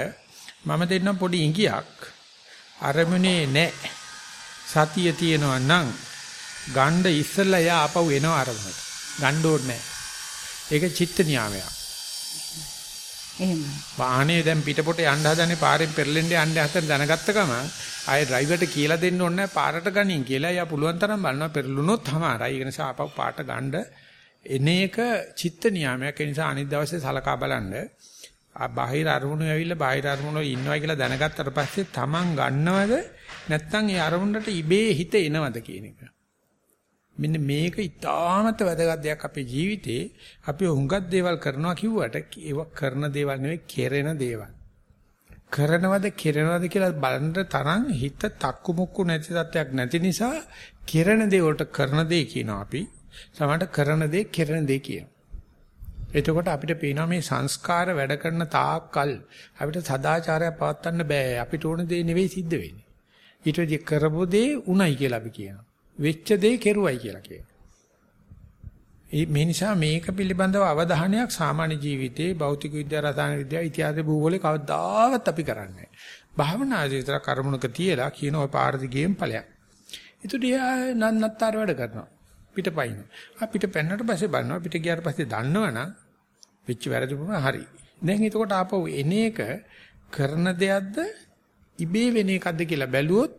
මම දෙන්නම් පොඩි ඉඟියක් අරමුණේ නැහැ. සතිය තියෙනවා නම් ගණ්ඩ ඉස්සෙල්ලා යා ආපහු එනවා අරමුණට. ගණ්ඩ ඕනේ ඒක චිත්ත නියාමයක්. එහෙම. වාහනේ දැන් පිටපොට යන්න හදනේ පාරෙන් පෙරලෙන්න යන්න හදන දැනගත්ත ගම ආයේ ඩ්‍රයිවර්ට කියලා දෙන්න ඕනේ පාරට ගනින් කියලා. යා පුළුවන් තරම් බලනවා පෙරළුනොත් තමයි. ඒ නිසා ආපහු පාට ගණ්ඩ එන එක චිත්ත නියාමයක්. ඒ නිසා අනිත් දවසේ සලකා බලන්න. ආ බාහිර අරමුණු ඇවිල්ලා බාහිර අරමුණු ඉන්නවා කියලා දැනගත්තට පස්සේ Taman ගන්නවද නැත්නම් ඒ අරමුණට ඉබේ හිත එනවද කියන එක. මෙන්න මේක ඉතාමත් වැදගත් දෙයක් අපේ ජීවිතේ. අපි හුඟක් දේවල් කරනවා කිව්වට ඒව කරන දේවල් නෙවෙයි කෙරෙන දේවල්. කරනවද කෙරෙනවද කියලා බලන්න තරම් හිත තක්කු මුක්කු නැති තත්යක් නැති නිසා කෙරෙන දේ වලට කරන දේ කියනවා අපි. සමහරට කරන දේ කෙරෙන දේ කියනවා. එතකොට අපිට පේනවා මේ සංස්කාර වැඩ කරන තාක්කල් අපිට සදාචාරය පවත්වන්න බෑ. අපිට ඕන දේ නෙවෙයි සිද්ධ වෙන්නේ. ඊට වෙදි කරපු දේ උණයි කියලා අපි කියනවා. වෙච්ච දේ කෙරුවයි කියලා කියනවා. මේ නිසා මේක පිළිබඳව අවධානයක් සාමාන්‍ය ජීවිතේ භෞතික විද්‍යාව රසායන විද්‍යාව ඉතිහාස භූගෝලේ කවදාවත් අපි කරන්නේ නැහැ. භාවනාදී විතර කර්මණක තියලා කියන ඔය පාර දිගේම ඵලයක්. ඒතුට නන්නත්තර වැඩ කරනවා. පිටපයින්. ආ පිට පෙන්නට පස්සේ බලනවා පිට ගියාට පස්සේ දන්නවනම් වෙච්ච වැරදි වුණා හරි. දැන් එතකොට ආපහු එන එක කරන දෙයක්ද ඉබේ වෙන එකක්ද කියලා බැලුවොත්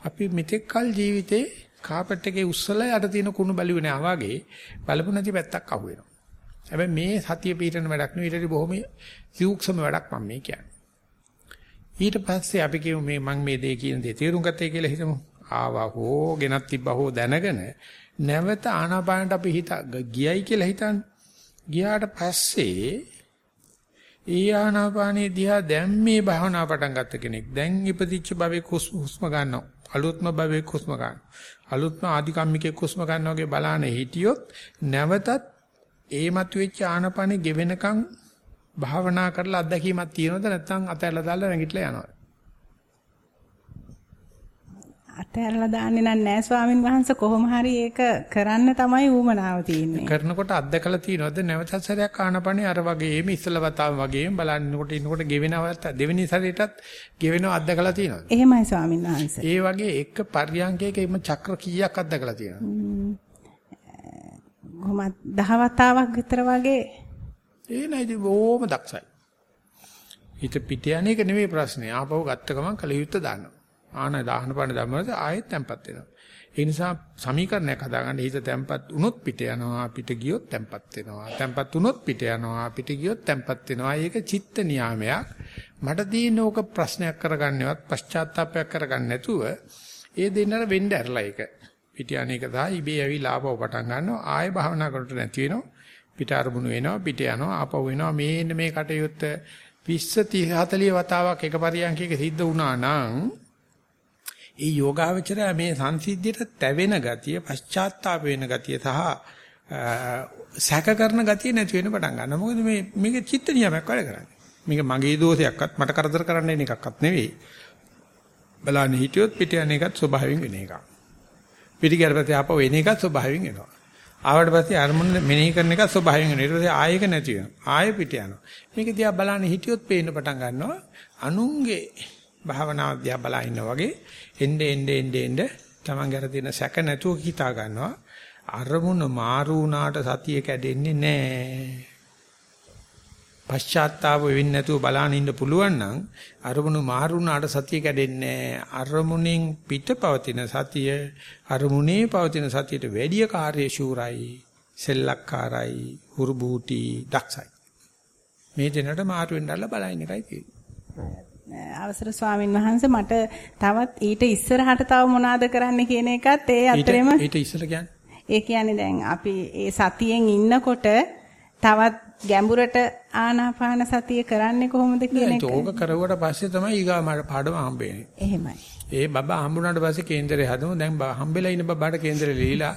අපි මෙතෙක් කල ජීවිතේ කාපට් එකේ උස්සලා යට තියෙන කුණු බැලුවේ නෑ වගේ බලපු නැති පැත්තක් අහු වෙනවා. හැබැයි මේ සතිය පිටන වැඩක් නෙවෙයි ඊට බොහොම සූක්ෂම වැඩක් මම මේ කියන්නේ. ඊට පස්සේ අපි කියමු මේ මම මේ දේ කියන දේ තේරුම් ගත්තේ කියලා හිතමු. ආවා හෝ ගෙනත් තිබ්බා හෝ දැනගෙන නැවත ආනාපානට අපි හිත ගියයි කියලා හිතන්නේ. ගියාට පස්සේ ඒ ආනාපානේ දිහා දැන් මේ භාවනා පටන් ගත්ත කෙනෙක් දැන් ඉපදිච්ච භවයේ හුස්ම ගන්නවා. අලුත්ම භවයේ හුස්ම ගන්නවා. අලුත්ම ආධිකම්මිකේ හුස්ම ගන්නවා වගේ බලාන හිටියොත් නැවතත් ඒ මතුවෙච්ච ආනාපානේ ගෙවෙනකන් භාවනා කරලා අත්දැකීමක් තියෙනවද නැත්නම් අතැල්ලා දාලා නැගිටලා යනවද? අතහැරලා දාන්නේ නැහැ ස්වාමින් වහන්සේ කොහොම හරි ඒක කරන්න තමයි ඌමනාව තියෙන්නේ. කරනකොට අත්දකලා තියෙනවද නැවතත් සැරයක් ආනපනේ අර වගේම ඉස්සලා වතාව වගේම බලන්නකොට ඉන්නකොට ගෙවෙනවත් දෙවෙනි සැරේටත් ගෙවෙනව අත්දකලා තියෙනවද? එහෙමයි ස්වාමින් වහන්සේ. ඒ වගේ එක පර්යංකයක එම චක්‍ර කීයක් අත්දකලා තියෙනවද? කොහොමද 10 වතාවක් විතර වගේ ඒ නයිද බොහොම දක්ෂයි. හිත පිට යන එක නෙමෙයි ප්‍රශ්නේ. ආපහු ගත්ත ගමන් කලියුත්ත දානවා. ආන දාහන පාන ධම්මවල ආයෙත් තැම්පත් වෙනවා. ඒ නිසා සමීකරණයක් හදාගන්න හිත තැම්පත් වුණොත් පිට යනවා පිට ගියොත් තැම්පත් වෙනවා. තැම්පත් වුණොත් පිට යනවා පිට ගියොත් තැම්පත් වෙනවා. ඒක චිත්ත නියාමයක්. මට තියෙන ඕක ප්‍රශ්නයක් කරගන්නවත් පශ්චාත්තාවපයක් කරගන්න නැතුව ඒ දෙන්නට වෙන්න ඇරලා ඒක. පිට යන එක තමයි ඉබේ ඇවිල්ලා ආපහු පටන් ගන්නවා. ආයෙ භාවනා කරනට නැති වෙනවා. පිට අරමුණු වෙනවා පිට යනවා ආපහු වෙනවා මේන්න මේ කටයුත්ත 20 30 40 වතාවක් එක පරියන්කයක සිද්ධ වුණා නම් ඒ යෝගාවචරය මේ සංසිද්ධියට තැවෙන ගතිය, පශ්චාත්තාප වෙන ගතිය සහ සැක කරන ගතිය නැති වෙන පටන් ගන්නවා. මොකද මේ මේක චිත්ත නියමයක් වැඩ කරන්නේ. මේක මගේ දෝෂයක්වත් මට කරදර කරන්න එන එකක්වත් නෙවෙයි. බලන්න හිටියොත් පිට යන එකත් ස්වභාවයෙන් වෙන එකක්. පිට ගියට පස්සේ ආපහු එන එකත් ස්වභාවයෙන් එනවා. ආවට පස්සේ අරමුණ මෙනෙහි කරන එකත් ස්වභාවයෙන් වෙනවා. ඊට පස්සේ ආයෙක නැති වෙනවා. ආයෙ පිට යනවා. මේක දිහා බලන්න හිටියොත් පේන්න පටන් ගන්නවා. අනුන්ගේ භාවනාව දිහා බලා ඉන්නා වගේ එnde ende ende ende. තමන් ගැර තියෙන සැක නැතුව හිතා ගන්නවා. අරමුණ මාරු වුණාට සතිය කැඩෙන්නේ නැහැ පශ්චාත්තාප වෙන්නේ නැතුව බලාන ඉන්න පුළුවන් නම් අරමුණු මාරු වුණාට සතිය කැඩෙන්නේ අරමුණෙන් පිටපවතින සතිය අරමුණේ පවතින සතියට වැඩි කාර්යශූරයි සෙල්ලක්කාරයි හුරුබූටි දක්ෂයි. මේ දෙන්නට මාරු වෙන්නලා බලන්න එකයි තියෙන්නේ. අවසර ස්වාමින් වහන්සේ මට තවත් ඊට ඉස්සරහට තව මොනවාද කරන්න කියන එකත් ඒ අතරෙම ඊට ඉස්සර කියන්නේ ඒ කියන්නේ දැන් අපි ඒ සතියෙන් ඉන්නකොට තවත් ගැඹුරට ආනාපාන සතිය කරන්නේ කොහොමද කියන එක. ඒක කරුවට පස්සේ තමයි ඊගා මට පාඩම හම්බෙන්නේ. එහෙමයි. ඒ බබා හම්බුනාට පස්සේ කේන්දරේ හදමු. දැන් හම්බෙලා ඉන්න බබාට කේන්දරේ ලීලා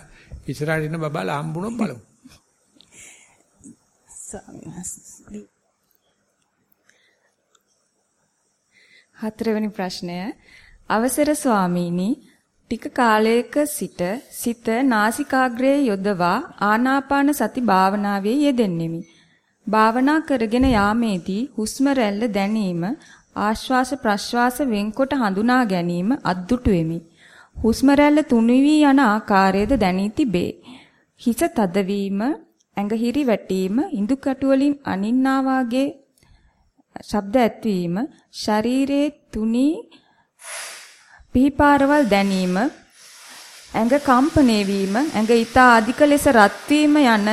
ඉස්සරහට ඉන්න බබාලා හම්බුනොත් බලමු. ස්වාමීන් වහන්සේ හතරවෙනි ප්‍රශ්නය අවසර ස්වාමීනි ටික කාලයක සිට සිත නාසිකාග්‍රයේ යොදවා ආනාපාන සති භාවනාවේ යෙදෙන්නෙමි. භාවනා කරගෙන යාමේදී හුස්ම රැල්ල දැනීම ආශ්වාස ප්‍රශ්වාස වෙන්කොට හඳුනා ගැනීම අද්දුටු වෙමි. හුස්ම රැල්ල තුනී යන ආකාරයද දැනී තිබේ. හිස තදවීම, ඇඟහිරි වැටීම, ඉඳුකටු වලින් අනින්නා වාගේ ශබ්ද ඇත්වීම ශරීරයේ තුනී පිහිපාරවල් දැනීම ඇඟ කම්පණය වීම ඇඟ ඊතා අධික ලෙස රත් වීම යන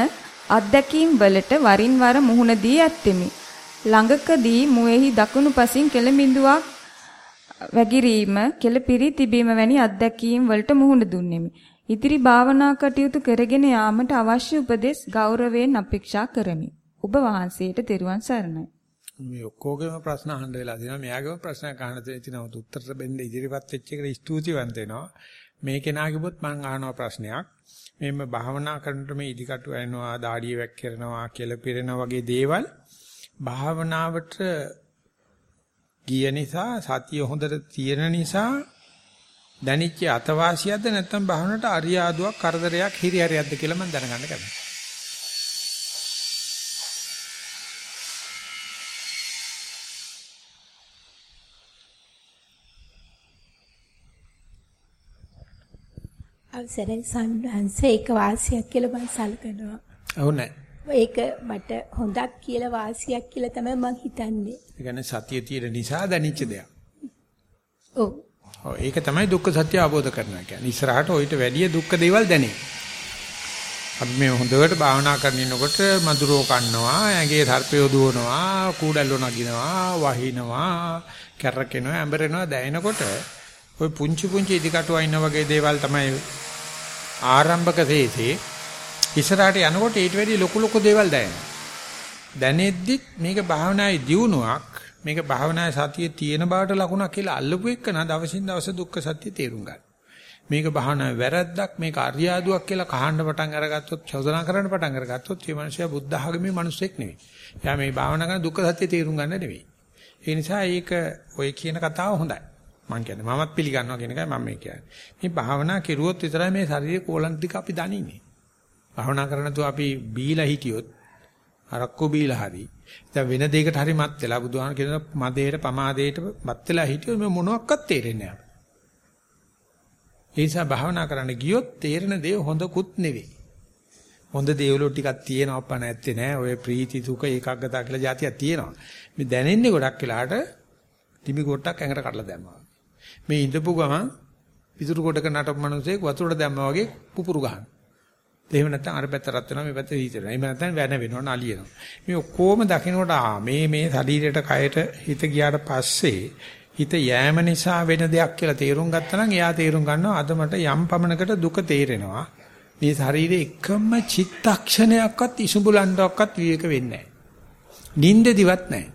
අත්දැකීම් වලට වරින් වර මුහුණ දී ඇත්තෙමි. ළඟකදී මුවේහි දකුණු පසින් කෙළඹිඳුවක් වැగిරීම කෙළපිරි තිබීම වැනි අත්දැකීම් වලට මුහුණ දුන්නෙමි. ඉදිරි භාවනා කටයුතු කරගෙන යාමට අවශ්‍ය උපදෙස් ගෞරවයෙන් අපේක්ෂා කරමි. ඔබ වහන්සේට තෙරුවන් සරණයි. මේ ඔක්කොගේම ප්‍රශ්න අහන්න වෙලා තියෙනවා. මෙයාගේම ප්‍රශ්නයක් අහන්න තියෙනවා. උත්තර දෙන්න ඉදිරිපත් වෙච්ච එකට ස්තුතිවන්ත වෙනවා. මේ කෙනා කිව්වොත් මම අහනවා ප්‍රශ්නයක්. මෙන්න භාවනා කරනකොට මේ ඉදිකටු වෙනවා, දාඩිය වැක්කිරනවා, කෙල පිරෙනවා වගේ දේවල් භාවනාවට ගිය නිසා සතිය හොඳට තියෙන නිසා දැනිච්ච අතවාසියක්ද නැත්නම් භාවනට අරියාදුවක් කරදරයක් හිරිහැරයක්ද කියලා මම දැනගන්න කැමතියි. අවසරයි සම්හන්සේ ඒක වාසියක් කියලා මම සලකනවා. ඔව් නෑ. ඒක මට හොඳක් කියලා වාසියක් කියලා තමයි මම හිතන්නේ. ඒ කියන්නේ සතිය තියෙන නිසා දැනෙච්ච දෙයක්. ඔව්. ඔව් ඒක තමයි දුක්ඛ සත්‍ය අවබෝධ කරනවා කියන්නේ. ඉස්සරහට ඔయిత වැඩිය දුක්ඛ දේවල් දැනේ. අපි මේ හොඳට භාවනා කරන ඉන්නකොට මధుරෝ කන්නවා, ඇඟේ සර්පය දුවනවා, කූඩල්ලෝ නගිනවා, වහිනවා, කැරකෙනවා, ඇඹරෙනවා දැනෙනකොට ওই පුංචි පුංචි ඉදිකටුවා ඉන්න වගේ දේවල් තමයි ආරම්භක තේසේ ඉස්සරහට යනකොට ඊට වැඩි ලොකු ලොකු දේවල් දැනෙනවා. දැනෙද්දිත් මේක භාවනායේ දියුණුවක් මේක භාවනායේ සතියේ තියෙන බවට ලකුණක් කියලා අල්ලපු එකන දවසින් දවස දුක්ඛ සත්‍ය තේරුම් ගන්න. මේක භාවනාවේ වැරද්දක් මේක අරියාදුවක් කියලා කහන්න පටන් අරගත්තොත් චෝදනා කරන්න පටන් අරගත්තොත් මේ මිනිසයා බුද්ධ ආගමේ මිනිසෙක් නෙවෙයි. එයා මේ භාවනා කරන දුක්ඛ සත්‍ය තේරුම් ගන්න නෙවෙයි. ඒ නිසා ඒක ඔය කියන කතාව හොඳයි. මම කියන්නේ මමත් පිළිගන්නවා කියන එකයි මම මේ කියන්නේ. මේ භාවනා කෙරුවොත් විතරයි මේ ශරීරයේ කෝලන් ටික අපි දනින්නේ. භාවනා කරන තු අපි බීලා හිටියොත් අරක්කු බීලා හරි. දැන් වෙන දෙයකට හරි මත් වෙලා බුදුහාම කියන මදේට පමාදේට මත් වෙලා හිටියොත් මේ මොනවත් තේරෙන්නේ නැහැ. ඒ නිසා භාවනා කරන්න ගියොත් තේරෙන දේ හොඳකුත් නෙවෙයි. හොඳ දේවලු ටිකක් තියෙනවප්ප නැත්තේ නෑ. ඔය ප්‍රීති සුඛ ඒකාග්‍රතාව කියලා જાතියක් තියෙනවා. මේ දැනෙන්නේ ගොඩක් වෙලාට තිමි කොටක් ඇඟට කඩලා දැම්මා. මේ ඉඳපු ගමන් පිටුරු කොටක නටපු මිනිසෙක් වතුරට දැම්මා වගේ පුපුරු ගහනවා. එහෙම නැත්නම් අර පැත්ත රත් වෙනවා මේ පැත්ත හීතෙනවා. එහෙම නැත්නම් වැන වෙනවා නලියනවා. මේ ඔක්කොම දකින්නකොට ආ මේ මේ ශරීරයට කයට හිත ගියාට පස්සේ හිත යෑම නිසා වෙන දෙයක් කියලා තේරුම් ගත්තා නම් එයා තේරුම් ගන්නවා අද මට යම් පමණකට දුක තේරෙනවා. මේ ශරීරේ එකම චිත්තක්ෂණයක්වත් ඉසුඹලන්නවක්වත් විවේක වෙන්නේ නැහැ. නිින්දදිවත් නැහැ.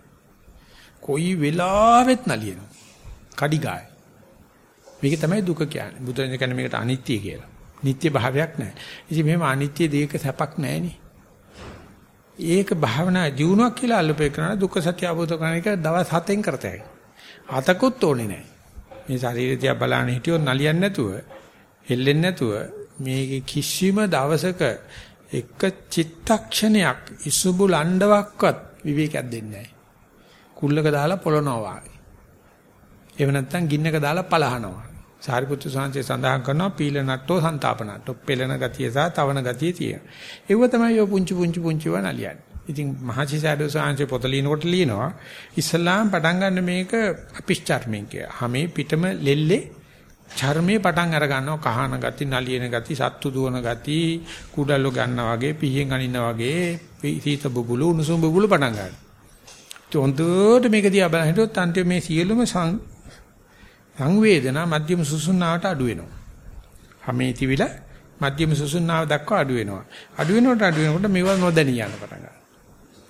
කොයි වෙලාවෙත් නලියනවා. කඩිගාය. මේක තමයි දුක කියන්නේ. බුදුන් කියන්නේ මේකට අනිත්‍ය කියලා. නිත්‍ය භාවයක් නැහැ. ඉතින් මෙහෙම අනිත්‍ය දෙයක සැපක් නැහෙනේ. ඒක භාවනා ජීවුණක් කියලා අල්ලපේ කරන දුක්ඛ සත්‍ය අවබෝධ කරන එක දවස් 7න් කරතයි. අතකුත් ඕනේ නැහැ. මේ ශරීරය දිහා බලන්න හිටියොත් නලියන්නේ නැතුව, හෙල්ලෙන්නේ නැතුව මේකේ කිසිම දවසක එක චිත්තක්ෂණයක් ඉසුබු ලණ්ඩවක්වත් විවේකයක් දෙන්නේ නැහැ. කුල්ලක දාලා පොළනවා වගේ. එහෙම නැත්නම් ගින්නක දාලා පලහනවා. සාරිපුත්තු සාංශය සඳහන් කරනවා පීල නට්ටෝ සන්තාපනට්ටෝ පෙළෙන ගතිය සහ තවන ගතිය තියෙන. ඒව තමයි ඔය පුංචි පුංචි පුංචි ව නලියන්නේ. ඉතින් මහසි සාරෝ සාංශය පොත ලියනකොට ලියනවා ඉස්ලාම් පටන් ගන්න මේක අපිෂ්චර්මෙන් කිය. හැමේ පිටම ලෙල්ලේ චර්මයේ පටන් අර ගන්නවා කහන ගති නලියන ගති සත්තු දුවන ගති කුඩල්ලෝ ගන්නා වගේ පිහින් අනින්නා වගේ සීත බුබුලු උණුසුම් බුබුලු පටන් ගන්නවා. හොඳට මේක දිහා බලන හිටියොත් අන්තිම මේ සියලුම සංවේදනා මධ්‍යම සුසුම්නාවට අඩු වෙනවා. හැමේ තිවිල මධ්‍යම සුසුම්නාව දක්වා අඩු වෙනවා. අඩු වෙනකොට අඩු වෙනකොට මේවා නොදැනී යන පටන් ගන්නවා.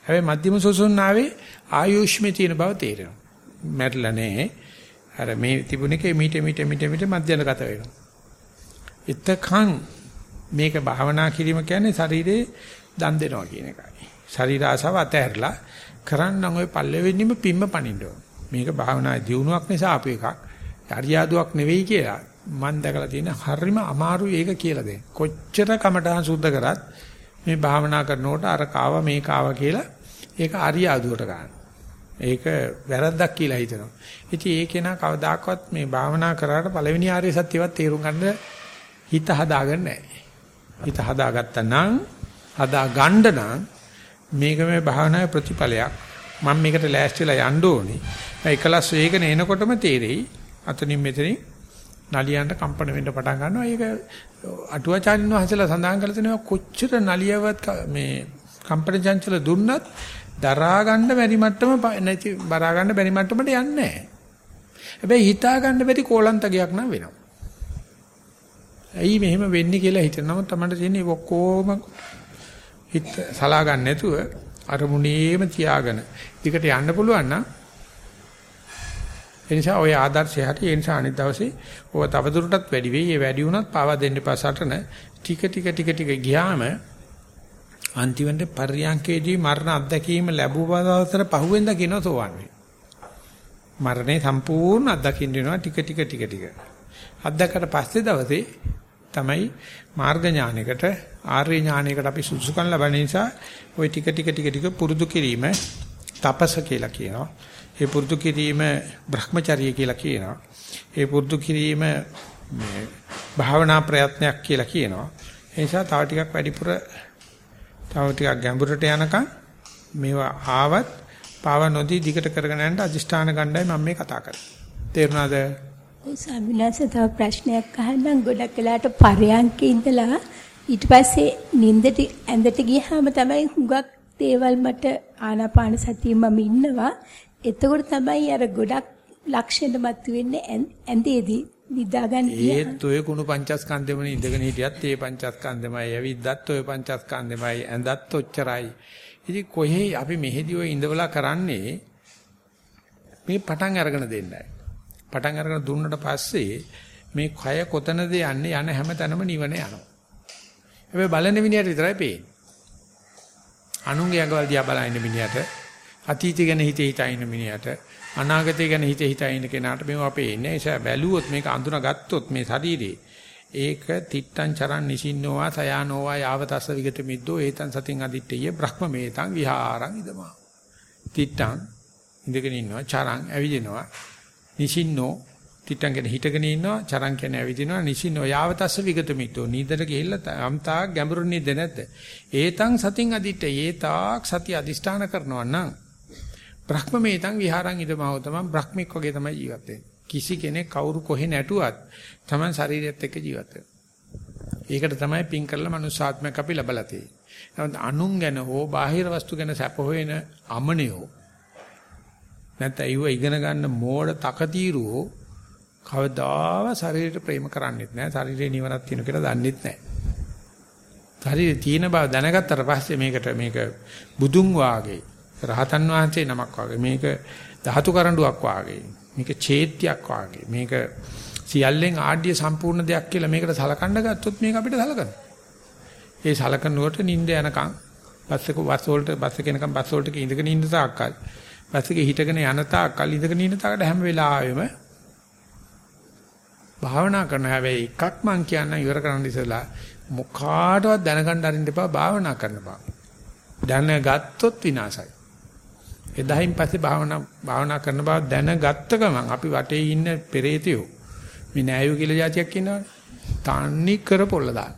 හැබැයි මධ්‍යම සුසුම්නාවේ ආයුෂ්මේ තියෙන බව තේරෙනවා. මැරිලා නැහැ. අර මේ තිබුණේක මීට මීට මීට මීට මධ්‍යනගත වෙනවා. එතකන් මේක භාවනා කිරීම කියන්නේ ශරීරේ දන් දෙනවා කියන එකයි. ශරීර ආසාව අතහැරලා කරන්නම් ওই පල්ලෙවෙන්නිම පිම්ම පනින්න ඕන. මේක භාවනා දියුණුවක් නිසා අපේ එකක්. අරියාදුවක් නෙවෙයි කියලා මම දැකලා තියෙන හරිම අමාරුයි ඒක කියලා දෙන්න. කොච්චර කමටහන් සුද්ධ කරත් මේ භාවනා කරනකොට අර කාව මේ කාව කියලා ඒක අරියාදුවට ගන්න. ඒක වැරද්දක් කියලා හිතනවා. ඉතින් ඒකේ නා කවදාකවත් මේ භාවනා කරාට පළවෙනි ආර්ය සත්‍යවත් තේරුම් ගන්න හිත හදාගන්න නැහැ. හිත හදාගත්තා නම් හදා ගන්න නම් මේක මේ භාවනාවේ ප්‍රතිඵලයක්. මම මේකට ලෑස්තිලා යන්න ඕනේ. ඒකලස් වේගන එනකොටම තේරෙයි අතනින් මෙතනින් නලියන්ට කම්පන වෙන්න පටන් ගන්නවා. ඒක අටුවාචාරින් වහන්සේලා සඳහන් කරලා තියෙනවා කොච්චර නලියවත් මේ කම්පන චංචල දුන්නත් දරා ගන්න බැරි මට්ටම නැති බරා ගන්න බැරි මට්ටමට යන්නේ නැහැ. හැබැයි හිතා ගන්න බැරි කෝලන්තගයක් නම් වෙනවා. ඇයි මෙහෙම වෙන්නේ කියලා හිතනම තමයි තියෙන්නේ ඔක්කොම හිත සලා ගන්න නැතුව අරමුණේම තියාගෙන දිකට යන්න පුළුවන් නම් ඒ නිසා ওই ආදර්ශය හරි ඒ නිසා අනිත් දවසේ ඔය තවදුරටත් වැඩි වෙයි. ඒ වැඩි වුණත් පාවා දෙන්න එපා සටන ටික ටික ටික ටික ගියාම අන්තිමට පර්යංකේදී මරණ අත්දැකීම ලැබුවා දවසට පහුවෙන්ද කියනවා සෝවන් වේ. මරණේ සම්පූර්ණ අත්දකින්න වෙනවා ටික ටික ටික ටික. අත්දැකට පස්සේ දවසේ තමයි මාර්ග ඥානයකට ආර්ය ඥානයකට අපි සුසුකම් ලබන නිසා ওই ටික ටික ටික ටික පුරුදු කිරීම තපස කියලා කියනවා. ඒ පුරුදු කිරීම Brahmacharya කියලා කියනවා. ඒ පුරුදු කිරීම මේ භාවනා ප්‍රයත්නයක් කියලා කියනවා. ඒ නිසා තව ටිකක් වැඩිපුර තව ටිකක් ගැඹුරට යනකම් මේවා ආවත් පාව නොදී දිගට කරගෙන යන්න අදිෂ්ඨාන ගණ්ඩායි මම මේ කතා කරන්නේ. තේරුණාද? ස්වාමිනාස තව ප්‍රශ්නයක් අහන්නම් ගොඩක් වෙලාට පරයන්කේ ඉඳලා ඊට පස්සේ නිින්දට ඇඳට ගියාම තමයි හුඟක් දේවල් මට ආනාපාන සතිය මම ඉන්නවා එතකොට තමයි අර ගොඩක් ලක්ෂණ මතුවෙන්නේ ඇඳේදී නිදාගන්න ඒත් ඔය කුණු පංචස්කන්ධෙමනේ ඉඳගෙන හිටියත් ඒ පංචස්කන්ධෙමයි ඇවිද්දත් ඔය පංචස්කන්ධෙමයි ඇඳත් ඔච්චරයි. ඉතින් කොහේ අපි මෙහෙදි ඔය ඉඳවලා කරන්නේ? මේ පටන් අරගෙන දෙන්නයි. පටන් අරගෙන දුන්නට පස්සේ මේ කය කොතනද යන්නේ යන හැම තැනම නිවන යනවා. හැබැයි බලන මිනිහට විතරයි පේන්නේ. අනුන්ගේ අඟවල් දිහා බලන මිනිහට අතීතය ගැන හිත හිතා ඉන්න මිනිහට අනාගතය ගැන හිත හිතා ඉන්න කෙනාට මේව අපේ ඉන්නේ. ඒ නිසා බැලුවොත් මේක අඳුනගත්තොත් මේ ශරීරේ ඒක තිත්තං චරන් නිසින්නෝවා සයානෝවා යාවතස්ස විගත මිද්දෝ ඒතං සතින් අදිත්තේය බ්‍රහ්මමේතං විහාරං ඉදමා. තිත්තං ඉඳගෙන ඉන්නවා චරන් ඇවිදිනවා. නිසින්නෝ තිත්තං කියන හිටගෙන ඉන්නවා චරන් කියන්නේ ඇවිදිනවා. නිසින්නෝ යාවතස්ස විගත මිද්දෝ. නිදර ගිහිල්ලා අම්තා ගැඹුරු නිද නැද්ද? ඒතං සතින් අදිත්තේ ඒතාක් සති අදිෂ්ඨාන කරනවා නම් බ්‍රහ්මමේතං විහාරං ඉදමව තමයි බ්‍රහ්මික වගේ තමයි ජීවත් වෙන්නේ. කිසි කෙනෙක් කවුරු කොහෙ නැටුවත් Taman ශරීරයත් එක්ක ජීවත් ඒකට තමයි පින් කරලා මනුස්සාත්මයක් අපි ලබලා තියෙන්නේ. නමුත් අනුන් ගැන හෝ බාහිර වස්තු ගැන සැප හොයන අමනියෝ නැත්නම් ඒව ඉගෙන ගන්න මෝඩ තකතිරුවෝ කවදාව ශරීරයට ප්‍රේම කරන්නේත් නැහැ. ශරීරේ නිවනක් තියෙන කියලා දන්නෙත් නැහැ. ශරීරේ තියෙන බව දැනගත්තට පස්සේ මේකට මේක බුදුන් වාගේ රහතන් වහන්සේ නමක් වාගේ මේක ධාතු කරඬුවක් වාගේ මේක චේත්‍යයක් වාගේ මේක සියල්ලෙන් ආඩ්‍ය සම්පූර්ණ දෙයක් කියලා මේකට සලකන්න ගත්තොත් මේක අපිට සලකනවා. ඒ සලකනකොට නිින්ද යනකම් බස් එක බස් වලට බස් එක එනකම් බස් වලට ඉඳගෙන ඉන්න තාක්කල් බස් එකේ හිටගෙන යන තාක්කල් ඉඳගෙන ඉන්න තාකට හැම වෙලාවෙම භාවනා කරන හැබැයි එකක් මං කියන්න ඉවර කරන්න ඉස්සලා මොකාටවත් දැනගන්න අරින්න එපා භාවනා කරන්න බා. දැනගත්තොත් විනාසයි. එදායින් පස්සේ භාවනා භාවනා කරන බව දැනගත්ත ගමන් අපි වටේ ඉන්න පෙරේතයෝ මේ නෑයෝ කියලා જાතියක් ඉන්නවනේ. තන්නේ කර පොල්ල දාන.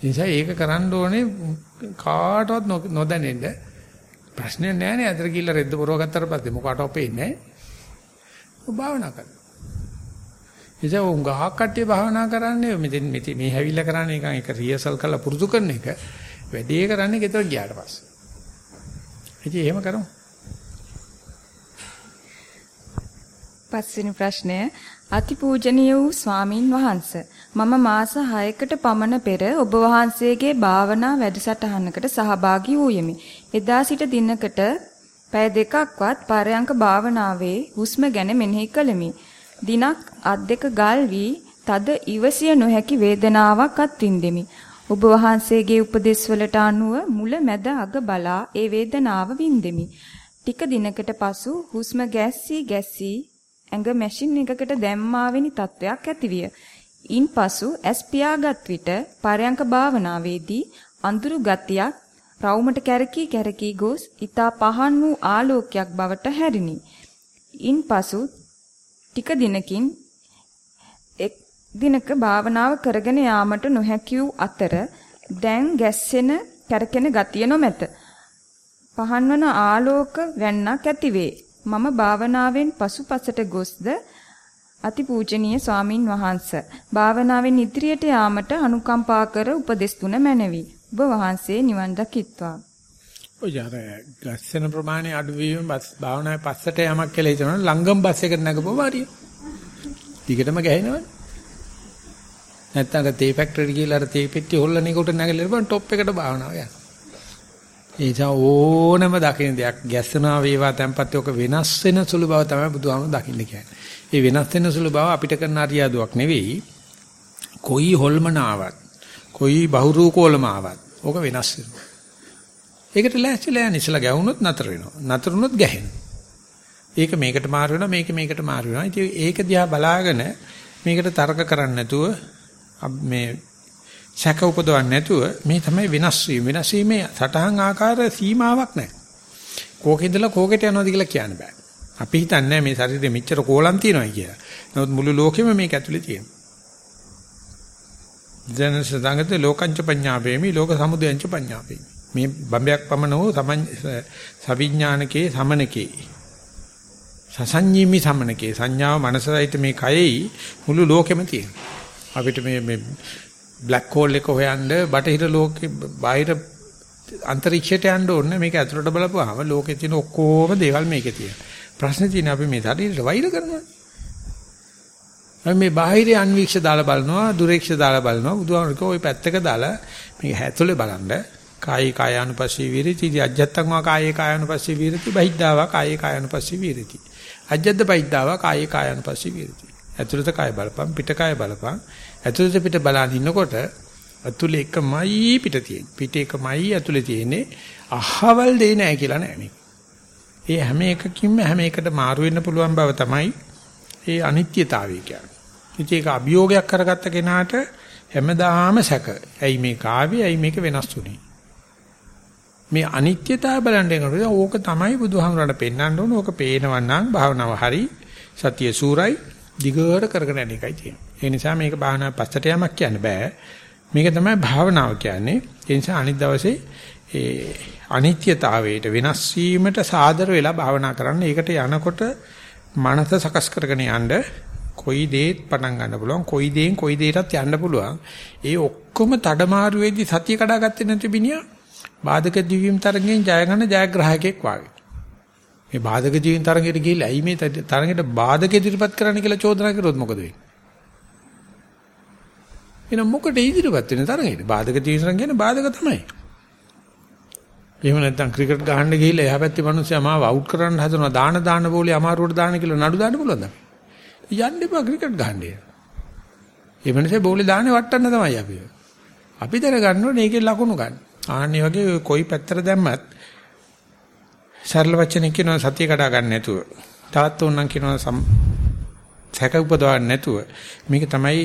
නිසා ඒක කරන්න ඕනේ කාටවත් නොදැනෙන්න. ප්‍රශ්නේ නෑ නේ අතර කියලා රෙද්ද පොරව ගත්තට පස්සේ මොකටවත් පේන්නේ නෑ. ඔබ භාවනා කරන්න. නිසා උංගහක් කට්ටිය භාවනා කරන්නේ මෙතෙන් මේ හැවිල්ල කරන්නේ නිකන් ඒක රියසල් කරලා පුරුදු කරන එක. වැඩේ කරන්නේ ගෙදර ගියාට පස්සේ. ඉතින් එහෙම කරමු. පස්වෙනි ප්‍රශ්නය අතිපූජනීය වූ ස්වාමින් වහන්ස මම මාස 6කට පමණ පෙර ඔබ වහන්සේගේ භාවනා වැඩසටහනකට සහභාගී වූයෙමි. එදා සිට දිනකට පැය දෙකක්වත් පරයන්ක භාවනාවේ හුස්ම ගැන මෙනෙහි කළෙමි. දිනක් අත් දෙක ගල් වී තද ඉවසිය නොහැකි වේදනාවක් අත්විඳෙමි. ඔබ වහන්සේගේ උපදෙස් වලට අනුව මුල මැද අග බලා ඒ වේදනාව වින්දෙමි. ටික දිනකට පසු හුස්ම ගැස්සී ගැස්සී ඇඟ මැෂින් එකකට දැම්මාවෙනි තත්වයක් ඇතිවිය. ඉන්පසු ඇස් පියාගත් විට පරයන්ක භාවනාවේදී අඳුරු ගතියක් රවුමට කැරකී කැරකී ගොස් ඊතා පහන් වූ ආලෝකයක් බවට හැරිනි. ඉන්පසු ටික දිනකින් එක් දිනක භාවනාව කරගෙන යාමට නොහැකි වූ අතර දැන් ගැස්සෙන කැරකෙන ගතිය නොමැත. පහන්වන ආලෝක වැන්නක් ඇතිවේ. මම භාවනාවෙන් පසුපසට ගොස්ද අතිපූජනීය ස්වාමින් වහන්ස භාවනාවෙන් ඉදිරියට යාමට අනුකම්පා කර උපදෙස් තුන මැනවි. ඔබ වහන්සේ නිවන් දකිත්වා. ඔය අර ගැස්සෙන ප්‍රමාණය අඩු වීම බස් භාවනාවේ පස්සට යamak කියලා හිතනවා ලංගම් බස් එකට නැගපුවම හරිය. ටිකටම ගහනවනේ. නැත්තම් තේ ෆැක්ටරි කියලා අර තේ පෙට්ටිය හොල්ලන එකට නැගලා ඉරපන් টොප් එකට භාවනාව යනවා. ඒ නිසා ඕනම දකින්න දෙයක් ගැස්සනවා වේවා tempat ඔක වෙනස් වෙන සුළු බව තමයි බුදුහාම දකින්න කියන්නේ. ඒ වෙනස් වෙන සුළු බව අපිට කරන අරියාදුවක් නෙවෙයි. කොයි හොල්මනාවක්, කොයි බහුරූකෝලම ආවත් ඕක වෙනස් වෙනවා. ඒකට ලෑස්තිලා යන ඉස්සලා ගැවුනොත් නතර වෙනවා. නතර වුනොත් ගැහෙනවා. ඒක මේකට මාරු වෙනවා, මේක මේකට මාරු වෙනවා. ඉතින් ඒක දිහා බලාගෙන මේකට තර්ක කරන්නේ නැතුව මේ සැක උපදවන්නේ නැතුව මේ තමයි වෙනස් වීම. වෙනස් වීමේ සටහන් ආකාර සීමාවක් නැහැ. කෝකෙන්දලා කෝකෙට යනවාද කියලා කියන්න බෑ. අපි හිතන්නේ මේ ශරීරෙ මෙච්චර කෝලම් තියෙනවා කියලා. නමුත් මුළු ලෝකෙම මේක ඇතුලේ තියෙනවා. ජන සදාගත ලෝකංච පඤ්ඤාපේමි ලෝක සමුදයංච පඤ්ඤාපේමි. මේ බඹයක් පමණ වූ සවිඥානකේ සමනකේ සසඤ්ඤීමි සමනකේ සංඥාව මනසයිත මේ කයෙහි මුළු ලෝකෙම තියෙනවා. අපිට මේ මේ බ්ලැක් හෝල් එක හොයන්න බටහිර ලෝකේ බාහිර අන්තරික්ෂයට යන්න ඕනේ මේක ඇතුළට බලපුවාම ලෝකේ තියෙන ඔක්කොම දේවල් මේකේ තියෙනවා. ප්‍රශ්නේ තියෙන්නේ අපි මේ ශරීරයට වෛර කරනවා. අපි මේ බාහිර අන්වීක්ෂ දාලා බලනවා, දුරේක්ෂ දාලා බලනවා. බුදුහාමුදුරුවෝ ওই පැත්තක දාලා මේක ඇතුළේ බලන්න කායි කායානුපස්සී විරති අජත්තං වා කායේ කායානුපස්සී විරති බහිද්ධාවා කායේ කායානුපස්සී විරති. අජද්ද බහිද්ධාවා කායේ කායානුපස්සී විරති. ඇතුළත කාය බලපං පිට කාය බලපං ඇතුළත පිට බලන් ඉන්නකොට ඇතුළේ එකමයි පිට තියෙන්නේ. පිට එකමයි ඇතුළේ තියෙන්නේ. අහවල් දෙය නෑ කියලා නෑ මේක. ඒ හැම එකකින්ම හැම එකට මාරු වෙන්න පුළුවන් බව තමයි ඒ අනිත්‍යතාවය කියන්නේ. ඉතින් ඒක අභියෝගයක් කරගත්ත කෙනාට හැමදාම සැක. ඇයි මේක ආවේ? ඇයි මේක වෙනස් වුනේ? මේ අනිත්‍යතාව බලන්න යනකොට ඕක තමයි බුදුහාමරණ පෙන්වන්න ඕන. ඕක පේනවන්නම් භාවනාව හරි සතිය සූරයි දිගට කරගෙන යන එකයි තියෙන්නේ. ඒ නිසා මේක භාවනා පස්සට යamak කියන්න බෑ. මේක තමයි භාවනාව කියන්නේ. ඒ නිසා අනිත් දවසේ ඒ අනිත්‍යතාවයට වෙනස් වීමට සාදර වෙලා භාවනා කරන්න. ඒකට යනකොට මනස සකස් කරගෙන යන්න කොයි දේත් පටන් ගන්න පුළුවන්. කොයි දේෙන් කොයි දේටත් යන්න පුළුවන්. ඒ ඔක්කොම තඩමාරු වෙද්දි සතිය කඩාගත්තේ නැති බිනියා බාධක දිවීම් තරගෙන් ජය ගන්න ජයග්‍රාහකෙක් වාගේ. මේ බාධක දිවීම් තරගෙට ගිහිල්ලා ඇයි මේ තරගෙට බාධක ඉදිරිපත් කරන්න කියලා චෝදනා කරොත් මොකද වෙන්නේ? එහෙනම් මොකටද ඉදිරියපත් වෙන තරගෙට? බාධක තීරණ කියන්නේ බාධක තමයි. එහෙම නැත්නම් ක්‍රිකට් ගහන්න ගිහිල්ලා එහා පැත්තේ මිනිස්සයා මාව අවුට් කරන්න හදනවා දාන දාන බෝලේ අමාරුවට දාන කියලා නඩු දාන්න පුළුවන්ද? යන්න එපා ක්‍රිකට් ගහන්න. ඒ මිනිස්සේ බෝලේ දාන්නේ වටන්න තමයි අපි. අපි දැනගන්න ඕනේ ඒකේ ලකුණු ගන්න. ආන්නේ වගේ කොයි පැත්තට දැම්මත් සරල වචනෙන් කියනවා සතිය කඩා ගන්න නැතුව. තාත්ත උන්නම් කියනවා සැක උපදවන්න නැතුව මේක තමයි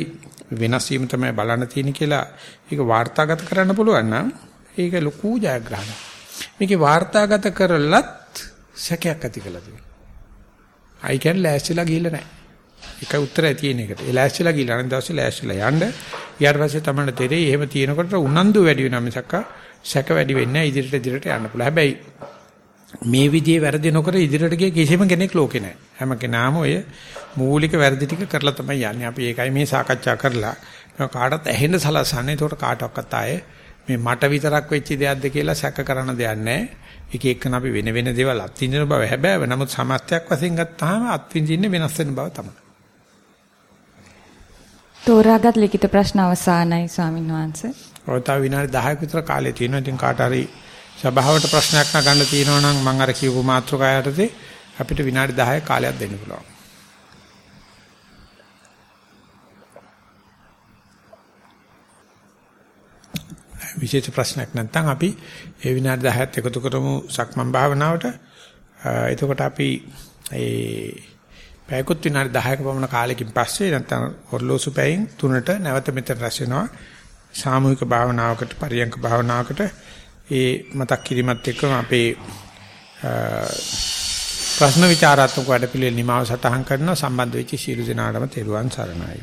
වෙනස් වීම තමයි බලන්න තියෙන්නේ කියලා ඒක වාර්තාගත කරන්න පුළුවන් නම් ඒක ලොකු ජයග්‍රහණයක්. මේකේ වාර්තාගත කරලත් සැකයක් ඇති කළා තියෙනවා. අයි කියන්නේ ලෑස්තිලා ගිහිල්ලා නැහැ. එක උත්තරය තියෙන එකට. ඒ ලෑස්තිලා ගිහිල්ලා අනිත් දවසේ ලෑස්තිලා යන්න. ඊට පස්සේ තමයි තේරෙයි එහෙම තියෙනකොට උනන්දු වැඩි වෙනවා මිසක් සැක වැඩි වෙන්නේ නැහැ ඉදිරියට ඉදිරියට යන්න පුළුවන්. හැබැයි මේ විදිහේ වැරදි නොකර ඉදිරියට ගිය කිසිම කෙනෙක් ලෝකේ නැහැ. හැම කෙනාම ඔය මූලික වැරදි ටික කරලා තමයි යන්නේ. අපි ඒකයි මේ සාකච්ඡා කරලා කාටත් ඇහෙන්න සලසන්නේ. ඒකට කාටවත් ආයේ මේ මට විතරක් වෙච්ච දෙයක්ද කියලා සැක කරන දෙයක් නැහැ. එක එකන අපි වෙන වෙන දේවල් අත්විඳින බව හැබැයි නමුත් සමස්තයක් වශයෙන් ගත්තාම අත්විඳින්නේ වෙනස් වෙන බව තමයි. තෝරාගත් ලිඛිත ප්‍රශ්න අවසానයි ස්වාමින් වහන්සේ. ඔය තව විනාඩි 10ක විතර කාලය තියෙනවා. ඉතින් කාට හරි සභාවට ප්‍රශ්නයක් නගන්න තියෙනවා නම් මම අර කියපු මාතෘකාවටදී අපිට විනාඩි 10ක කාලයක් දෙන්න පුළුවන්. විශේෂ ප්‍රශ්නයක් නැත්නම් අපි ඒ විනාඩි 10ත් එකතු කරමු සක්මන් භාවනාවට. එතකොට අපි ඒ පැයකුත් විනාඩි 10ක පමණ කාලෙකින් පස්සේ නැත්නම් ඔර්ලෝසු පැයෙන් තුනට නැවත මෙතන රැස් වෙනවා. සාමූහික භාවනාවකට පරියංක භාවනාවකට ඒ මතක් කිරීමත් එක්කම අපේ ප්‍රශ්න විචාරාත්මක වැඩපිළිවෙල නිමාව සටහන් කරන සම්බන්ධ වෙච්ච ශීල දිනාටම තෙරුවන් සරණයි.